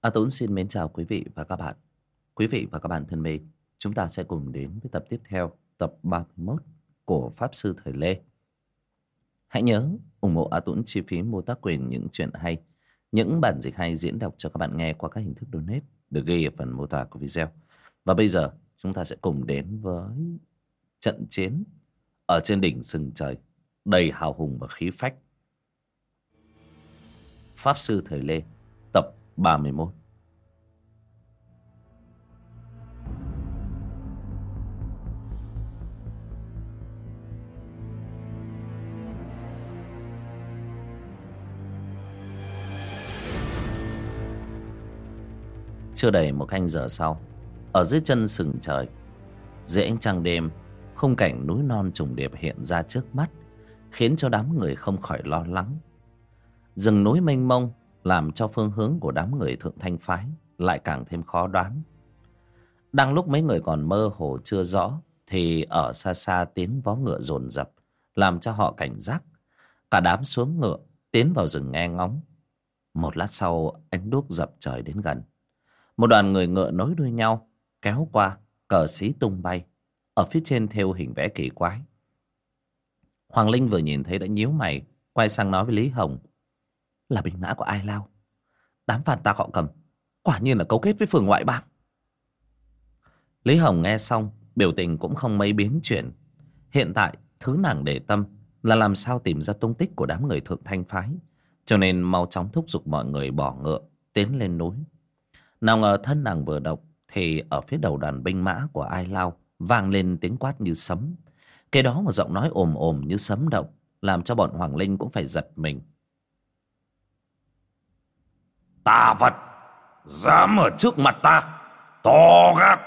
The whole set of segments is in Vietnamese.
À, A Tốn xin mến chào quý vị và các bạn. Quý vị và các bạn thân mến, chúng ta sẽ cùng đến với tập tiếp theo, tập 31 của Pháp Sư Thời Lê. Hãy nhớ ủng hộ A Tốn chi phí mua tác quyền những chuyện hay, những bản dịch hay diễn đọc cho các bạn nghe qua các hình thức donate được ghi ở phần mô tả của video. Và bây giờ chúng ta sẽ cùng đến với trận chiến ở trên đỉnh sừng trời đầy hào hùng và khí phách. Pháp Sư Thời Lê, tập 31 Chưa đầy một canh giờ sau, Ở dưới chân sừng trời, Dưới ánh trăng đêm, Khung cảnh núi non trùng điệp hiện ra trước mắt, Khiến cho đám người không khỏi lo lắng. Rừng núi mênh mông làm cho phương hướng của đám người thượng thanh phái lại càng thêm khó đoán. Đang lúc mấy người còn mơ hồ chưa rõ thì ở xa xa tiếng vó ngựa rồn rập, làm cho họ cảnh giác. Cả đám xuống ngựa tiến vào rừng nghe ngóng. Một lát sau ánh đuốc dập trời đến gần. Một đoàn người ngựa nối đuôi nhau kéo qua cờ xí tung bay ở phía trên theo hình vẽ kỳ quái. Hoàng Linh vừa nhìn thấy đã nhíu mày quay sang nói với Lý Hồng là binh mã của ai lao? Đám phản tạc họ cầm, quả nhiên là cấu kết với phường ngoại bang. Lý hồng nghe xong, biểu tình cũng không mấy biến chuyển. Hiện tại, thứ nàng để tâm là làm sao tìm ra tung tích của đám người thượng thanh phái, cho nên mau chóng thúc giục mọi người bỏ ngựa, tiến lên núi. Nào ngờ thân nàng vừa độc, thì ở phía đầu đoàn binh mã của ai lao, vang lên tiếng quát như sấm. Cái đó một giọng nói ồm ồm như sấm động, làm cho bọn hoàng linh cũng phải giật mình tà vật dám ở trước mặt ta to gác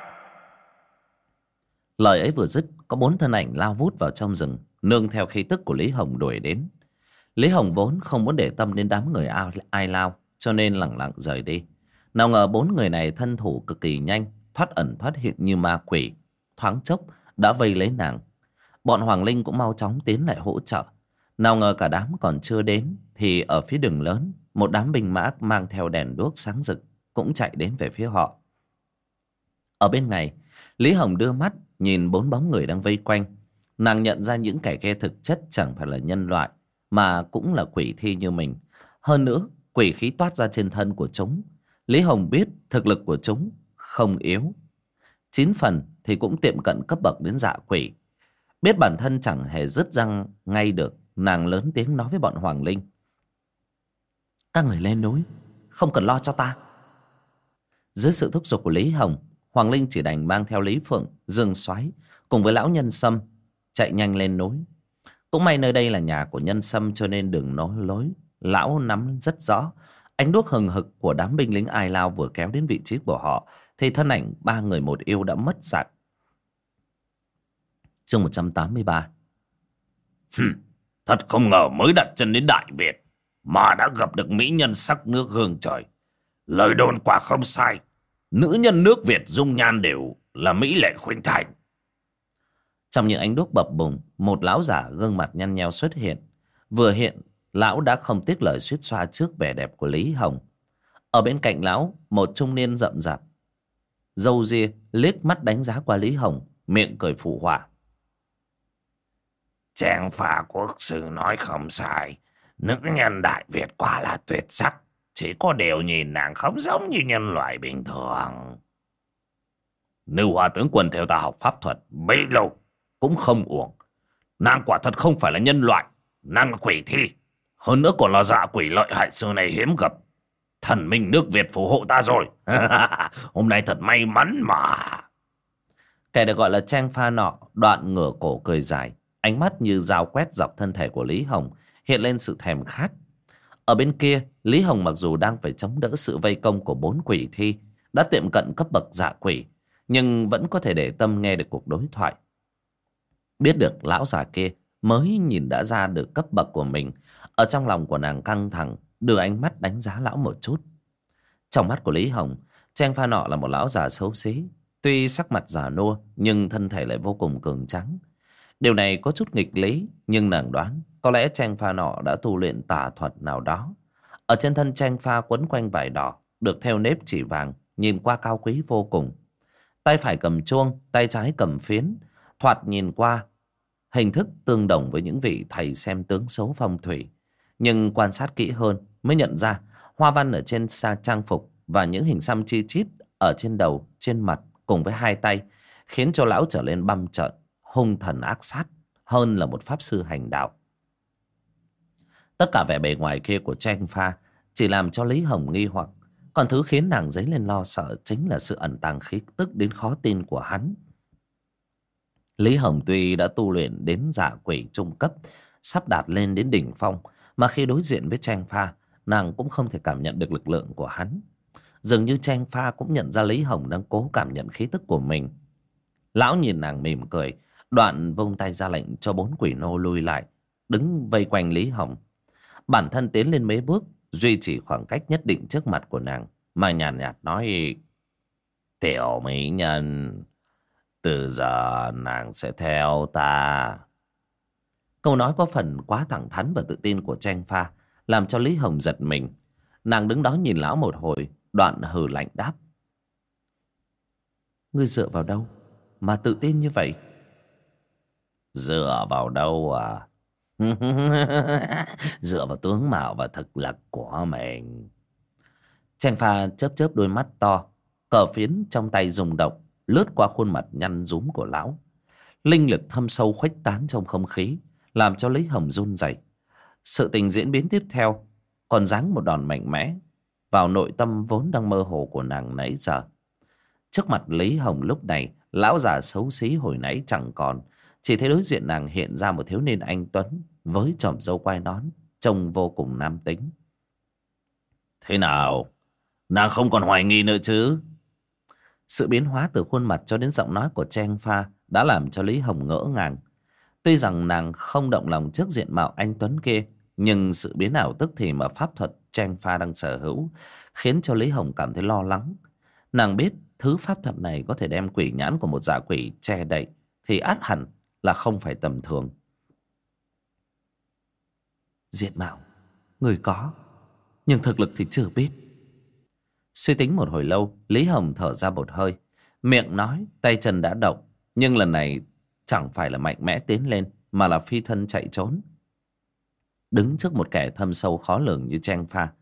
lời ấy vừa dứt có bốn thân ảnh lao vút vào trong rừng nương theo khí tức của lý hồng đuổi đến. Lý hồng vốn không muốn để tâm đến đám người ai, ai lao cho nên lẳng lặng rời đi. Nào ngờ bốn người này thân thủ cực kỳ nhanh thoát ẩn thoát hiện như ma quỷ thoáng chốc đã vây lấy nàng. Bọn hoàng linh cũng mau chóng tiến lại hỗ trợ. Nào ngờ cả đám còn chưa đến thì ở phía đường lớn một đám binh mã mang theo đèn đuốc sáng rực cũng chạy đến về phía họ. Ở bên này, lý hồng đưa mắt nhìn bốn bóng người đang vây quanh. Nàng nhận ra những kẻ kia thực chất chẳng phải là nhân loại, mà cũng là quỷ thi như mình. Hơn nữa, quỷ khí toát ra trên thân của chúng. Lý hồng biết thực lực của chúng không yếu. Chín phần thì cũng tiệm cận cấp bậc đến dạ quỷ. Biết bản thân chẳng hề dứt răng ngay được, nàng lớn tiếng nói với bọn hoàng linh các người lên núi Không cần lo cho ta. Dưới sự thúc giục của Lý Hồng Hoàng Linh chỉ đành mang theo Lý Phượng Dương xoáy Cùng với lão nhân sâm Chạy nhanh lên núi. Cũng may nơi đây là nhà của nhân sâm Cho nên đường nối lối Lão nắm rất rõ. Ánh đuốc hừng hực của đám binh lính ai lao vừa kéo đến vị trí của họ Thì thân ảnh ba người một yêu đã mất dạng. Chương 183 Hừm, Thật không ngờ mới đặt chân đến Đại Việt mà đã gặp được mỹ nhân sắc nước hương trời. Lời đồn quả không sai. Nữ nhân nước Việt dung nhan đều là mỹ lệ khuynh thành. Trong những ánh đuốc bập bùng, một lão giả gương mặt nhăn nheo xuất hiện. Vừa hiện, lão đã không tiếc lời suýt xoa trước vẻ đẹp của Lý Hồng. Ở bên cạnh lão, một trung niên rậm rạp. Dâu ria liếc mắt đánh giá qua Lý Hồng, miệng cười phụ họa. Chàng phà quốc sư nói không sai. Nữ nhân Đại Việt quả là tuyệt sắc. Chỉ có điều nhìn nàng không giống như nhân loại bình thường. Nữ hòa tướng quân theo ta học pháp thuật, bấy lâu cũng không uổng. Nàng quả thật không phải là nhân loại. Nàng là quỷ thi. Hơn nữa còn là dạ quỷ lợi hại xưa này hiếm gặp. Thần minh nước Việt phù hộ ta rồi. Hôm nay thật may mắn mà. Kẻ được gọi là trang pha nọ, đoạn ngửa cổ cười dài. Ánh mắt như dao quét dọc thân thể của Lý Hồng hiện lên sự thèm khát. Ở bên kia, Lý Hồng mặc dù đang phải chống đỡ sự vây công của bốn quỷ thi, đã tiệm cận cấp bậc dạ quỷ, nhưng vẫn có thể để tâm nghe được cuộc đối thoại. Biết được lão già kia mới nhìn đã ra được cấp bậc của mình, ở trong lòng của nàng căng thẳng, đưa ánh mắt đánh giá lão một chút. Trong mắt của Lý Hồng, Trang Pha Nọ là một lão già xấu xí, tuy sắc mặt già nua nhưng thân thể lại vô cùng cường trắng. Điều này có chút nghịch lý, nhưng nàng đoán có lẽ tranh pha nọ đã tu luyện tà thuật nào đó. Ở trên thân tranh pha quấn quanh vải đỏ, được theo nếp chỉ vàng, nhìn qua cao quý vô cùng. Tay phải cầm chuông, tay trái cầm phiến, thoạt nhìn qua, hình thức tương đồng với những vị thầy xem tướng số phong thủy. Nhưng quan sát kỹ hơn mới nhận ra hoa văn ở trên xa trang phục và những hình xăm chi chít ở trên đầu, trên mặt cùng với hai tay khiến cho lão trở lên băm trợn, hung thần ác sát hơn là một pháp sư hành đạo tất cả vẻ bề ngoài kia của tranh pha chỉ làm cho lý hồng nghi hoặc. Còn thứ khiến nàng dấy lên lo sợ chính là sự ẩn tàng khí tức đến khó tin của hắn. Lý hồng tuy đã tu luyện đến giả quỷ trung cấp, sắp đạt lên đến đỉnh phong, mà khi đối diện với tranh pha, nàng cũng không thể cảm nhận được lực lượng của hắn. Dường như tranh pha cũng nhận ra lý hồng đang cố cảm nhận khí tức của mình. Lão nhìn nàng mỉm cười, đoạn vung tay ra lệnh cho bốn quỷ nô lui lại, đứng vây quanh lý hồng bản thân tiến lên mấy bước duy trì khoảng cách nhất định trước mặt của nàng mà nhàn nhạt, nhạt nói tiểu mỹ nhân từ giờ nàng sẽ theo ta. Câu nói có phần quá thẳng thắn và tự tin của tranh pha làm cho lý hồng giật mình. Nàng đứng đó nhìn lão một hồi đoạn hừ lạnh đáp ngươi dựa vào đâu mà tự tin như vậy? Dựa vào đâu à? dựa vào tướng mạo và thực lực của mình. Tranh pha chớp chớp đôi mắt to, cờ phiến trong tay rung động, lướt qua khuôn mặt nhăn rúm của lão. Linh lực thâm sâu khuếch tán trong không khí, làm cho lý hồng run rẩy. Sự tình diễn biến tiếp theo, còn giáng một đòn mạnh mẽ vào nội tâm vốn đang mơ hồ của nàng nãy giờ. Trước mặt lý hồng lúc này, lão già xấu xí hồi nãy chẳng còn chỉ thấy đối diện nàng hiện ra một thiếu niên anh tuấn với chòm râu quai nón trông vô cùng nam tính thế nào nàng không còn hoài nghi nữa chứ sự biến hóa từ khuôn mặt cho đến giọng nói của Trang Pha đã làm cho Lý Hồng ngỡ ngàng. Tuy rằng nàng không động lòng trước diện mạo anh Tuấn kia, nhưng sự biến ảo tức thì mà pháp thuật Trang Pha đang sở hữu khiến cho Lý Hồng cảm thấy lo lắng. Nàng biết thứ pháp thuật này có thể đem quỷ nhãn của một giả quỷ che đậy thì át hẳn là không phải tầm thường. Diện mạo, người có, nhưng thực lực thì chưa biết. Suy tính một hồi lâu, Lý Hồng thở ra một hơi. Miệng nói, tay chân đã động. Nhưng lần này chẳng phải là mạnh mẽ tiến lên, mà là phi thân chạy trốn. Đứng trước một kẻ thâm sâu khó lường như Trang Pha.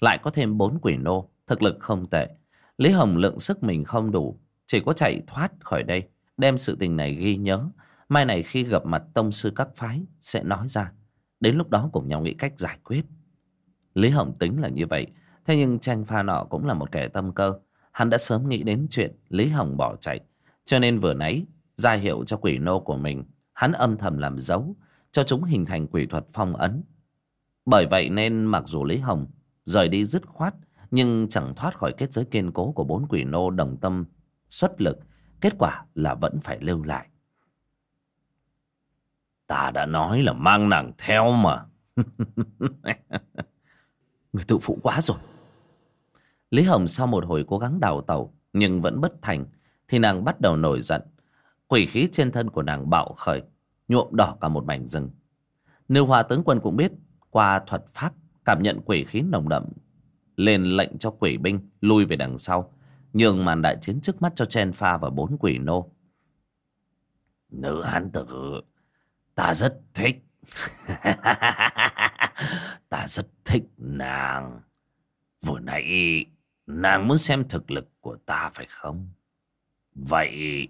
Lại có thêm bốn quỷ nô, thực lực không tệ. Lý Hồng lượng sức mình không đủ, chỉ có chạy thoát khỏi đây, đem sự tình này ghi nhớ. Mai này khi gặp mặt tông sư các phái, sẽ nói ra. Đến lúc đó cùng nhau nghĩ cách giải quyết. Lý Hồng tính là như vậy, Thế nhưng tranh pha nọ cũng là một kẻ tâm cơ. Hắn đã sớm nghĩ đến chuyện Lý Hồng bỏ chạy. Cho nên vừa nãy ra hiệu cho quỷ nô của mình. Hắn âm thầm làm dấu cho chúng hình thành quỷ thuật phong ấn. Bởi vậy nên mặc dù Lý Hồng rời đi dứt khoát nhưng chẳng thoát khỏi kết giới kiên cố của bốn quỷ nô đồng tâm xuất lực. Kết quả là vẫn phải lưu lại. Ta đã nói là mang nàng theo mà. Người tự phụ quá rồi. Lý Hồng sau một hồi cố gắng đào tàu nhưng vẫn bất thành, thì nàng bắt đầu nổi giận. Quỷ khí trên thân của nàng bạo khởi, nhuộm đỏ cả một mảnh rừng. Nêu hòa tướng quân cũng biết, qua thuật pháp, cảm nhận quỷ khí nồng đậm, lên lệnh cho quỷ binh lui về đằng sau, nhường màn đại chiến trước mắt cho Chen Pha và bốn quỷ nô. Nữ hán tử ta rất thích. ta rất thích nàng. Vừa nãy, Nàng muốn xem thực lực của ta phải không? Vậy,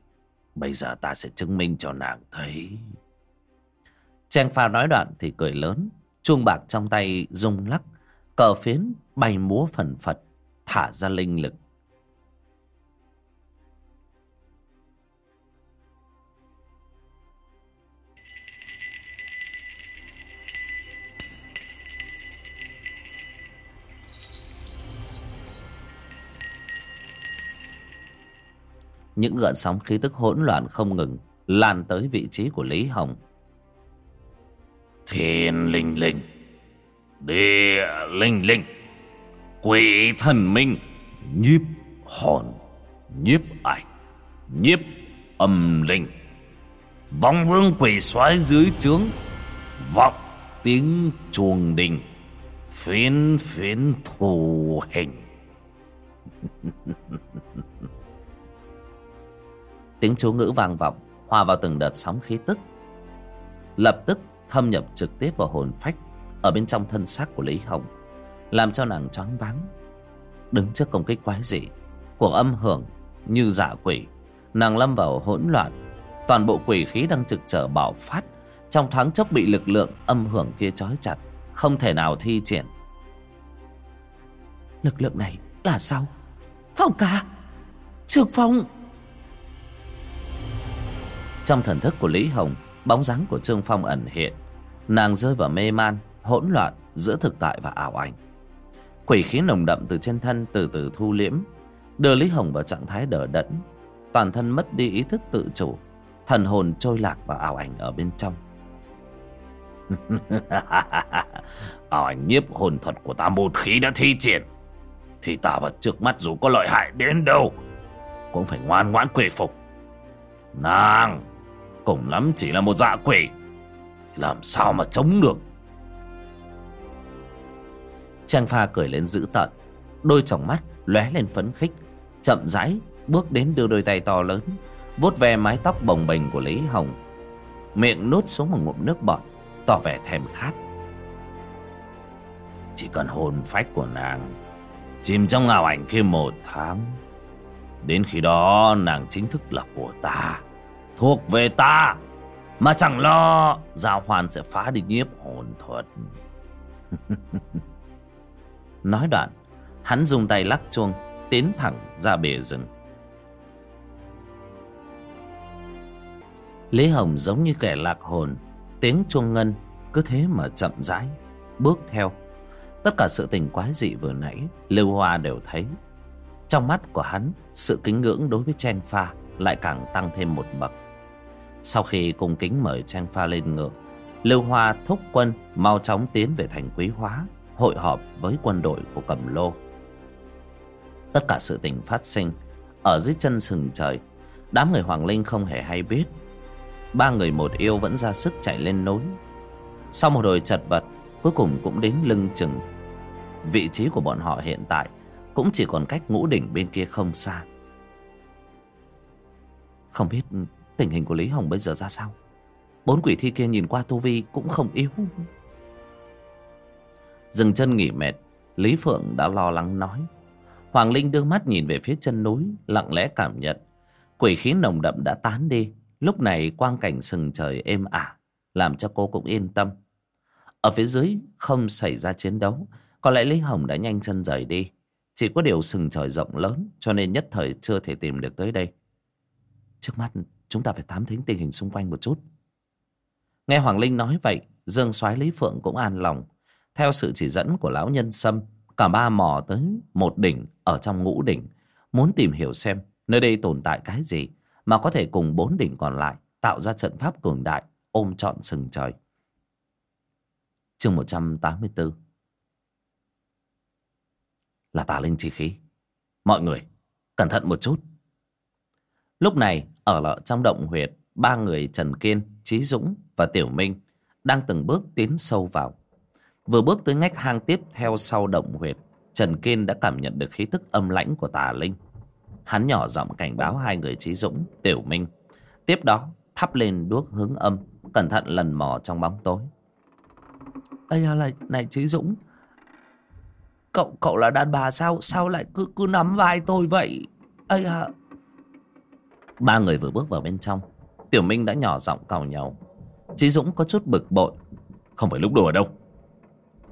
bây giờ ta sẽ chứng minh cho nàng thấy. Trang pha nói đoạn thì cười lớn. Chuông bạc trong tay rung lắc. Cờ phiến bay múa phần phật. Thả ra linh lực. Những gợn sóng khí tức hỗn loạn không ngừng lan tới vị trí của lý hồng. Thiên linh linh, địa linh linh, quỷ thần minh, nhiếp hồn, nhiếp ảnh, nhiếp âm linh, vong vương quỷ soái dưới trướng, vọng tiếng chuồng đình, phiến phiến thù hình. tiếng chú ngữ vang vọng, hòa vào từng đợt sóng khí tức. Lập tức thâm nhập trực tiếp vào hồn phách, ở bên trong thân xác của lý hồng, làm cho nàng choáng váng. Đứng trước công kích quái dị, của âm hưởng như dạ quỷ, nàng lâm vào hỗn loạn. Toàn bộ quỷ khí đang trực trở bạo phát, trong thoáng chốc bị lực lượng âm hưởng kia trói chặt, không thể nào thi triển. Lực lượng này là sao? Phong ca! Trường phong! Trong thần thức của lý hồng, bóng dáng của trương phong ẩn hiện. Nàng rơi vào mê man, hỗn loạn giữa thực tại và ảo ảnh. Quỷ khí nồng đậm từ trên thân từ từ thu liễm, đưa lý hồng vào trạng thái đờ đẫn. Toàn thân mất đi ý thức tự chủ, thần hồn trôi lạc vào ảo ảnh ở bên trong. Ảo ảnh nhiếp hồn thuật của ta một khí đã thi triển, thì ta vật trước mắt dù có lợi hại đến đâu, cũng phải ngoan ngoãn quỳ phục. Nàng cùng lắm chỉ là một dạ quỷ. Thì làm sao mà chống được? Trang pha cười lên dữ tợn, đôi tròng mắt lóe lên phấn khích, chậm rãi bước đến đưa đôi tay to lớn, vuốt ve mái tóc bồng bềnh của lý hồng. Miệng nốt xuống một ngụm nước bọt, tỏ vẻ thèm khát. Chỉ cần hồn phách của nàng chìm trong ảo ảnh kia một tháng, đến khi đó nàng chính thức là của ta thuộc về ta. Mà chẳng lo, giao hoàn sẽ phá đi nhiếp hồn thuật nói đoạn, hắn dùng tay lắc chuông, tiến thẳng ra bể rừng. Lý hồng giống như kẻ lạc hồn, tiếng chuông ngân cứ thế mà chậm rãi bước theo. Tất cả sự tình quái dị vừa nãy, lưu hoa đều thấy. Trong mắt của hắn, sự kính ngưỡng đối với chen pha lại càng tăng thêm một bậc sau khi cung kính mời Trang pha lên ngựa lưu hoa thúc quân mau chóng tiến về thành quý hóa, hội họp với quân đội của cầm lô. Tất cả sự tình phát sinh ở dưới chân sừng trời, đám người hoàng linh không hề hay biết. Ba người một yêu vẫn ra sức chạy lên núi. Sau một hồi chật vật, cuối cùng cũng đến lưng chừng. Vị trí của bọn họ hiện tại cũng chỉ còn cách ngũ đỉnh bên kia không xa. Không biết tình hình của lý hồng bây giờ ra sao? Bốn quỷ thi kia nhìn qua tu vi cũng không yếu. Dừng chân nghỉ mệt, lý phượng đã lo lắng nói. Hoàng linh đưa mắt nhìn về phía chân núi, lặng lẽ cảm nhận. Quỷ khí nồng đậm đã tán đi, lúc này quang cảnh sừng trời êm ả, làm cho cô cũng yên tâm. Ở phía dưới không xảy ra chiến đấu, có lẽ lý hồng đã nhanh chân rời đi. Chỉ có điều sừng trời rộng lớn, cho nên nhất thời chưa thể tìm được tới đây. Trước mắt chúng ta phải thám thính tình hình xung quanh một chút. Nghe hoàng linh nói vậy, dương soái lý phượng cũng an lòng. Theo sự chỉ dẫn của lão nhân sâm, cả ba mò tới một đỉnh ở trong ngũ đỉnh, muốn tìm hiểu xem nơi đây tồn tại cái gì mà có thể cùng bốn đỉnh còn lại tạo ra trận pháp cường đại, ôm trọn sừng trời. Chương một trăm tám mươi bốn là tà linh chi khí. Mọi người, cẩn thận một chút. Lúc này ở lại trong động huyệt ba người trần kiên trí dũng và tiểu minh đang từng bước tiến sâu vào. Vừa bước tới ngách hang tiếp theo sau động huyệt trần kiên đã cảm nhận được khí tức âm lãnh của tà linh. Hắn nhỏ giọng cảnh báo hai người trí dũng tiểu minh. Tiếp đó thắp lên đuốc hướng âm cẩn thận lần mò trong bóng tối. Ây à này, này trí dũng cậu cậu là đàn bà sao sao lại cứ cứ nắm vai tôi vậy? Ây à ba người vừa bước vào bên trong. Tiểu minh đã nhỏ giọng càu nhau. Trí dũng có chút bực bội. Không phải lúc đùa đâu.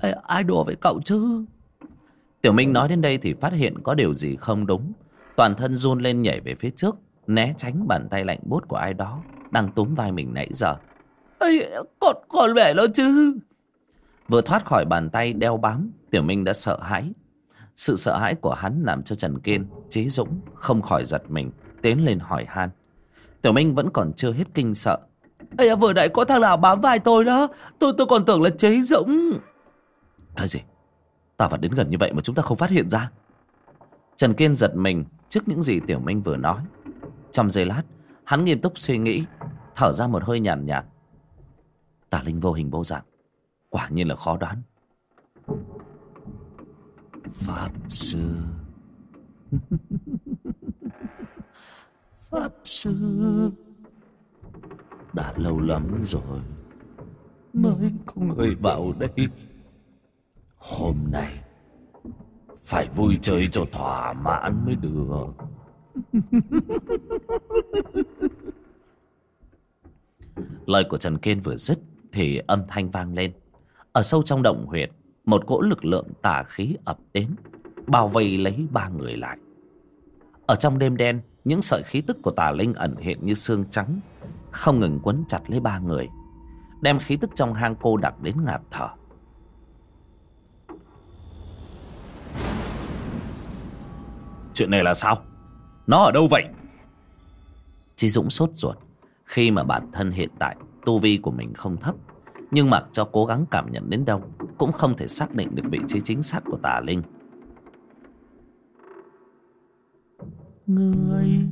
Ê, ai đùa với cậu chứ? Tiểu minh nói đến đây thì phát hiện có điều gì không đúng. Toàn thân run lên nhảy về phía trước né tránh bàn tay lạnh buốt của ai đó đang túm vai mình nãy giờ. Ây, còn còn mẹ nó chứ? Vừa thoát khỏi bàn tay đeo bám tiểu minh đã sợ hãi. Sự sợ hãi của hắn làm cho trần kiên trí dũng không khỏi giật mình tiến lên hỏi han. Tiểu minh vẫn còn chưa hết kinh sợ. Ây vừa nãy có thằng nào bám vai tôi đó. Tôi tôi còn tưởng là chế dũng. Cái gì ta phải đến gần như vậy mà chúng ta không phát hiện ra. Trần kiên giật mình trước những gì tiểu minh vừa nói. Trong giây lát hắn nghiêm túc suy nghĩ thở ra một hơi nhàn nhạt, nhạt. Tà linh vô hình vô dạng. Quả nhiên là khó đoán. Pháp sư. Pháp Sư Đã lâu lắm rồi Mới có người vào đây. Hôm nay Phải vui chơi cho thỏa mãn mới được. Lời của Trần Kiên vừa dứt Thì âm thanh vang lên. Ở sâu trong động huyệt, Một cỗ lực lượng tà khí ập đến, Bao vây lấy ba người lại. Ở trong đêm đen những sợi khí tức của tà linh ẩn hiện như xương trắng Không ngừng quấn chặt lấy ba người Đem khí tức trong hang cô đặc đến ngạt thở. Chuyện này là sao? Nó ở đâu vậy? Chí Dũng sốt ruột. Khi mà bản thân hiện tại Tu vi của mình không thấp Nhưng mặc cho cố gắng cảm nhận đến đâu Cũng không thể xác định được vị trí chính xác của tà linh Người.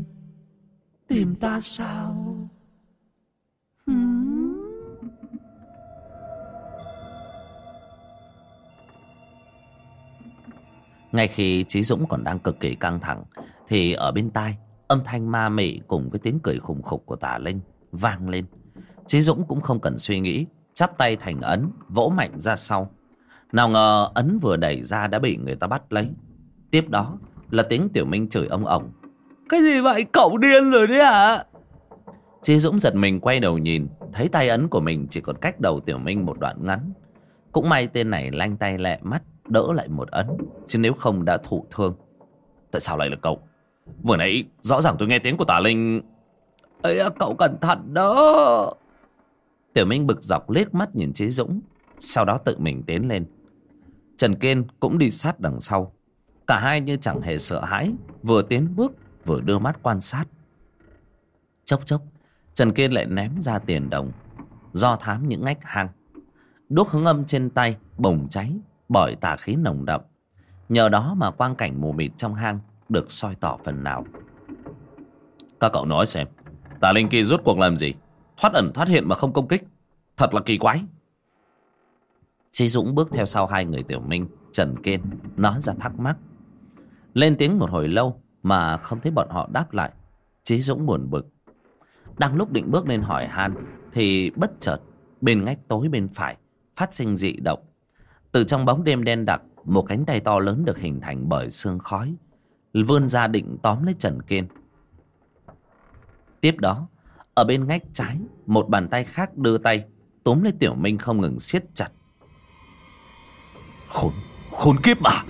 Tìm ta sao? Hmm? Ngay khi Chí Dũng còn đang cực kỳ căng thẳng, Thì ở bên tai, Âm thanh ma mị cùng với tiếng cười khủng khục của Tả linh Vang lên. Chí Dũng cũng không cần suy nghĩ, Chắp tay thành ấn, Vỗ mạnh ra sau. Nào ngờ ấn vừa đẩy ra đã bị người ta bắt lấy. Tiếp đó là tiếng Tiểu Minh chửi ông ổng. Cái gì vậy? Cậu điên rồi đấy hả? Chí Dũng giật mình quay đầu nhìn Thấy tay ấn của mình chỉ còn cách đầu Tiểu Minh một đoạn ngắn. Cũng may tên này lanh tay lẹ mắt Đỡ lại một ấn Chứ nếu không đã thụ thương. Tại sao lại là cậu? Vừa nãy rõ ràng tôi nghe tiếng của tà linh. Ấy cậu cẩn thận đó. Tiểu Minh bực dọc liếc mắt nhìn Chí Dũng Sau đó tự mình tiến lên. Trần Kiên cũng đi sát đằng sau. Cả hai như chẳng hề sợ hãi Vừa tiến bước vừa đưa mắt quan sát. Chốc chốc Trần Kiên lại ném ra tiền đồng Do thám những ngách hang. Đuốc hướng âm trên tay bùng cháy Bởi tà khí nồng đậm. Nhờ đó mà quang cảnh mù mịt trong hang Được soi tỏ phần nào. Các cậu nói xem Tà linh kia rốt cuộc làm gì? Thoát ẩn thoát hiện mà không công kích. Thật là kỳ quái. Chí Dũng bước theo sau hai người tiểu minh Trần Kiên nói ra thắc mắc. Lên tiếng một hồi lâu Mà không thấy bọn họ đáp lại. Chí Dũng buồn bực. Đang lúc định bước lên hỏi han Thì bất chợt Bên ngách tối bên phải Phát sinh dị động. Từ trong bóng đêm đen đặc Một cánh tay to lớn được hình thành bởi sương khói Vươn ra định tóm lấy Trần Kiên. Tiếp đó Ở bên ngách trái Một bàn tay khác đưa tay Túm lấy Tiểu Minh không ngừng siết chặt. Khốn, khốn kiếp à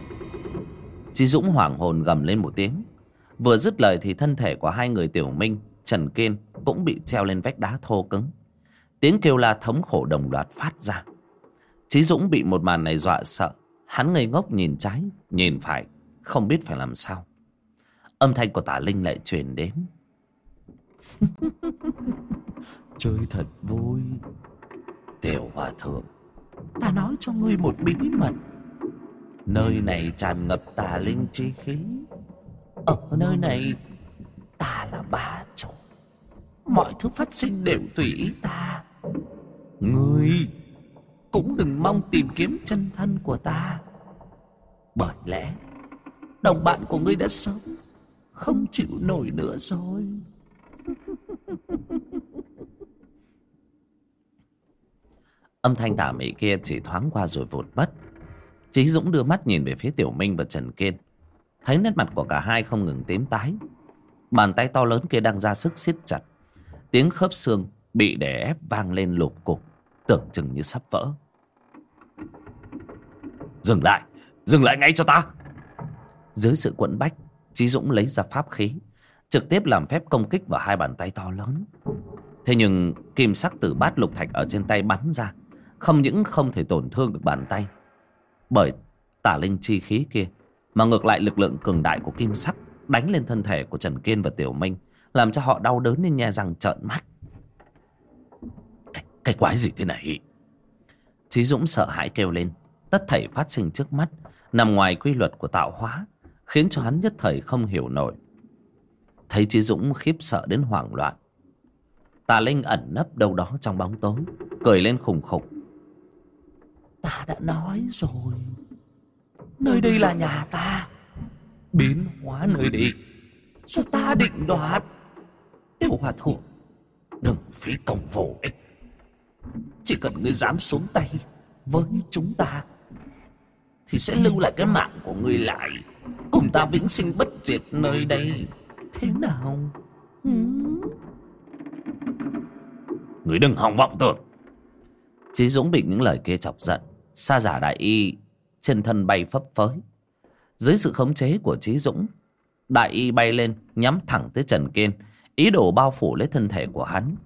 Chí Dũng hoảng hồn gầm lên một tiếng Vừa dứt lời thì thân thể của hai người Tiểu Minh, Trần Kiên cũng bị treo lên vách đá thô cứng. Tiếng kêu la thống khổ đồng loạt phát ra. Chí Dũng bị một màn này dọa sợ. Hắn ngây ngốc nhìn trái, Nhìn phải, Không biết phải làm sao. Âm thanh của tả Linh lại truyền đến. Chơi thật vui, Tiểu Hòa Thượng. Ta nói cho ngươi một bí mật. Nơi này tràn ngập tà linh chi khí. Ở nơi này, Ta là ba chủ. Mọi thứ phát sinh đều tùy ý ta. Ngươi Cũng đừng mong tìm kiếm chân thân của ta. Bởi lẽ, Đồng bạn của ngươi đã sống, Không chịu nổi nữa rồi. Âm thanh tả mỹ kia chỉ thoáng qua rồi vụt mất. Chí Dũng đưa mắt nhìn về phía Tiểu Minh và Trần Kiên. Thấy nét mặt của cả hai không ngừng tím tái. Bàn tay to lớn kia đang ra sức siết chặt. Tiếng khớp xương bị đè ép vang lên lục cục, Tưởng chừng như sắp vỡ. Dừng lại Dừng lại ngay cho ta. Dưới sự quẫn bách, Chí Dũng lấy ra pháp khí, Trực tiếp làm phép công kích vào hai bàn tay to lớn. Thế nhưng, kim sắc từ bát lục thạch ở trên tay bắn ra, Không những không thể tổn thương được bàn tay, Bởi tả linh chi khí kia mà ngược lại lực lượng cường đại của kim sắc Đánh lên thân thể của Trần Kiên và Tiểu Minh Làm cho họ đau đớn nên nhe răng trợn mắt. Cái, cái quái gì thế này? Chí Dũng sợ hãi kêu lên. Tất thảy phát sinh trước mắt Nằm ngoài quy luật của tạo hóa Khiến cho hắn nhất thời không hiểu nổi. Thấy Chí Dũng khiếp sợ đến hoảng loạn. Tà Linh ẩn nấp đâu đó trong bóng tối Cười lên khùng khục. Ta đã nói rồi. Nơi đây là nhà ta. Biến hóa nơi đây. Do ta định đoạt? Tiểu hòa thượng đừng phí công vô ích. Chỉ cần ngươi dám xuống tay với chúng ta thì sẽ lưu lại cái mạng của ngươi lại. Cùng ta vĩnh sinh bất diệt nơi đây. Thế nào? Hmm? người đừng hòng vọng tưởng. Chí Dũng bị những lời kia chọc giận. Sa giả đại y Trên thân bay phấp phới. Dưới sự khống chế của Chí Dũng Đại y bay lên nhắm thẳng tới Trần Kiên. Ý đồ bao phủ lấy thân thể của hắn.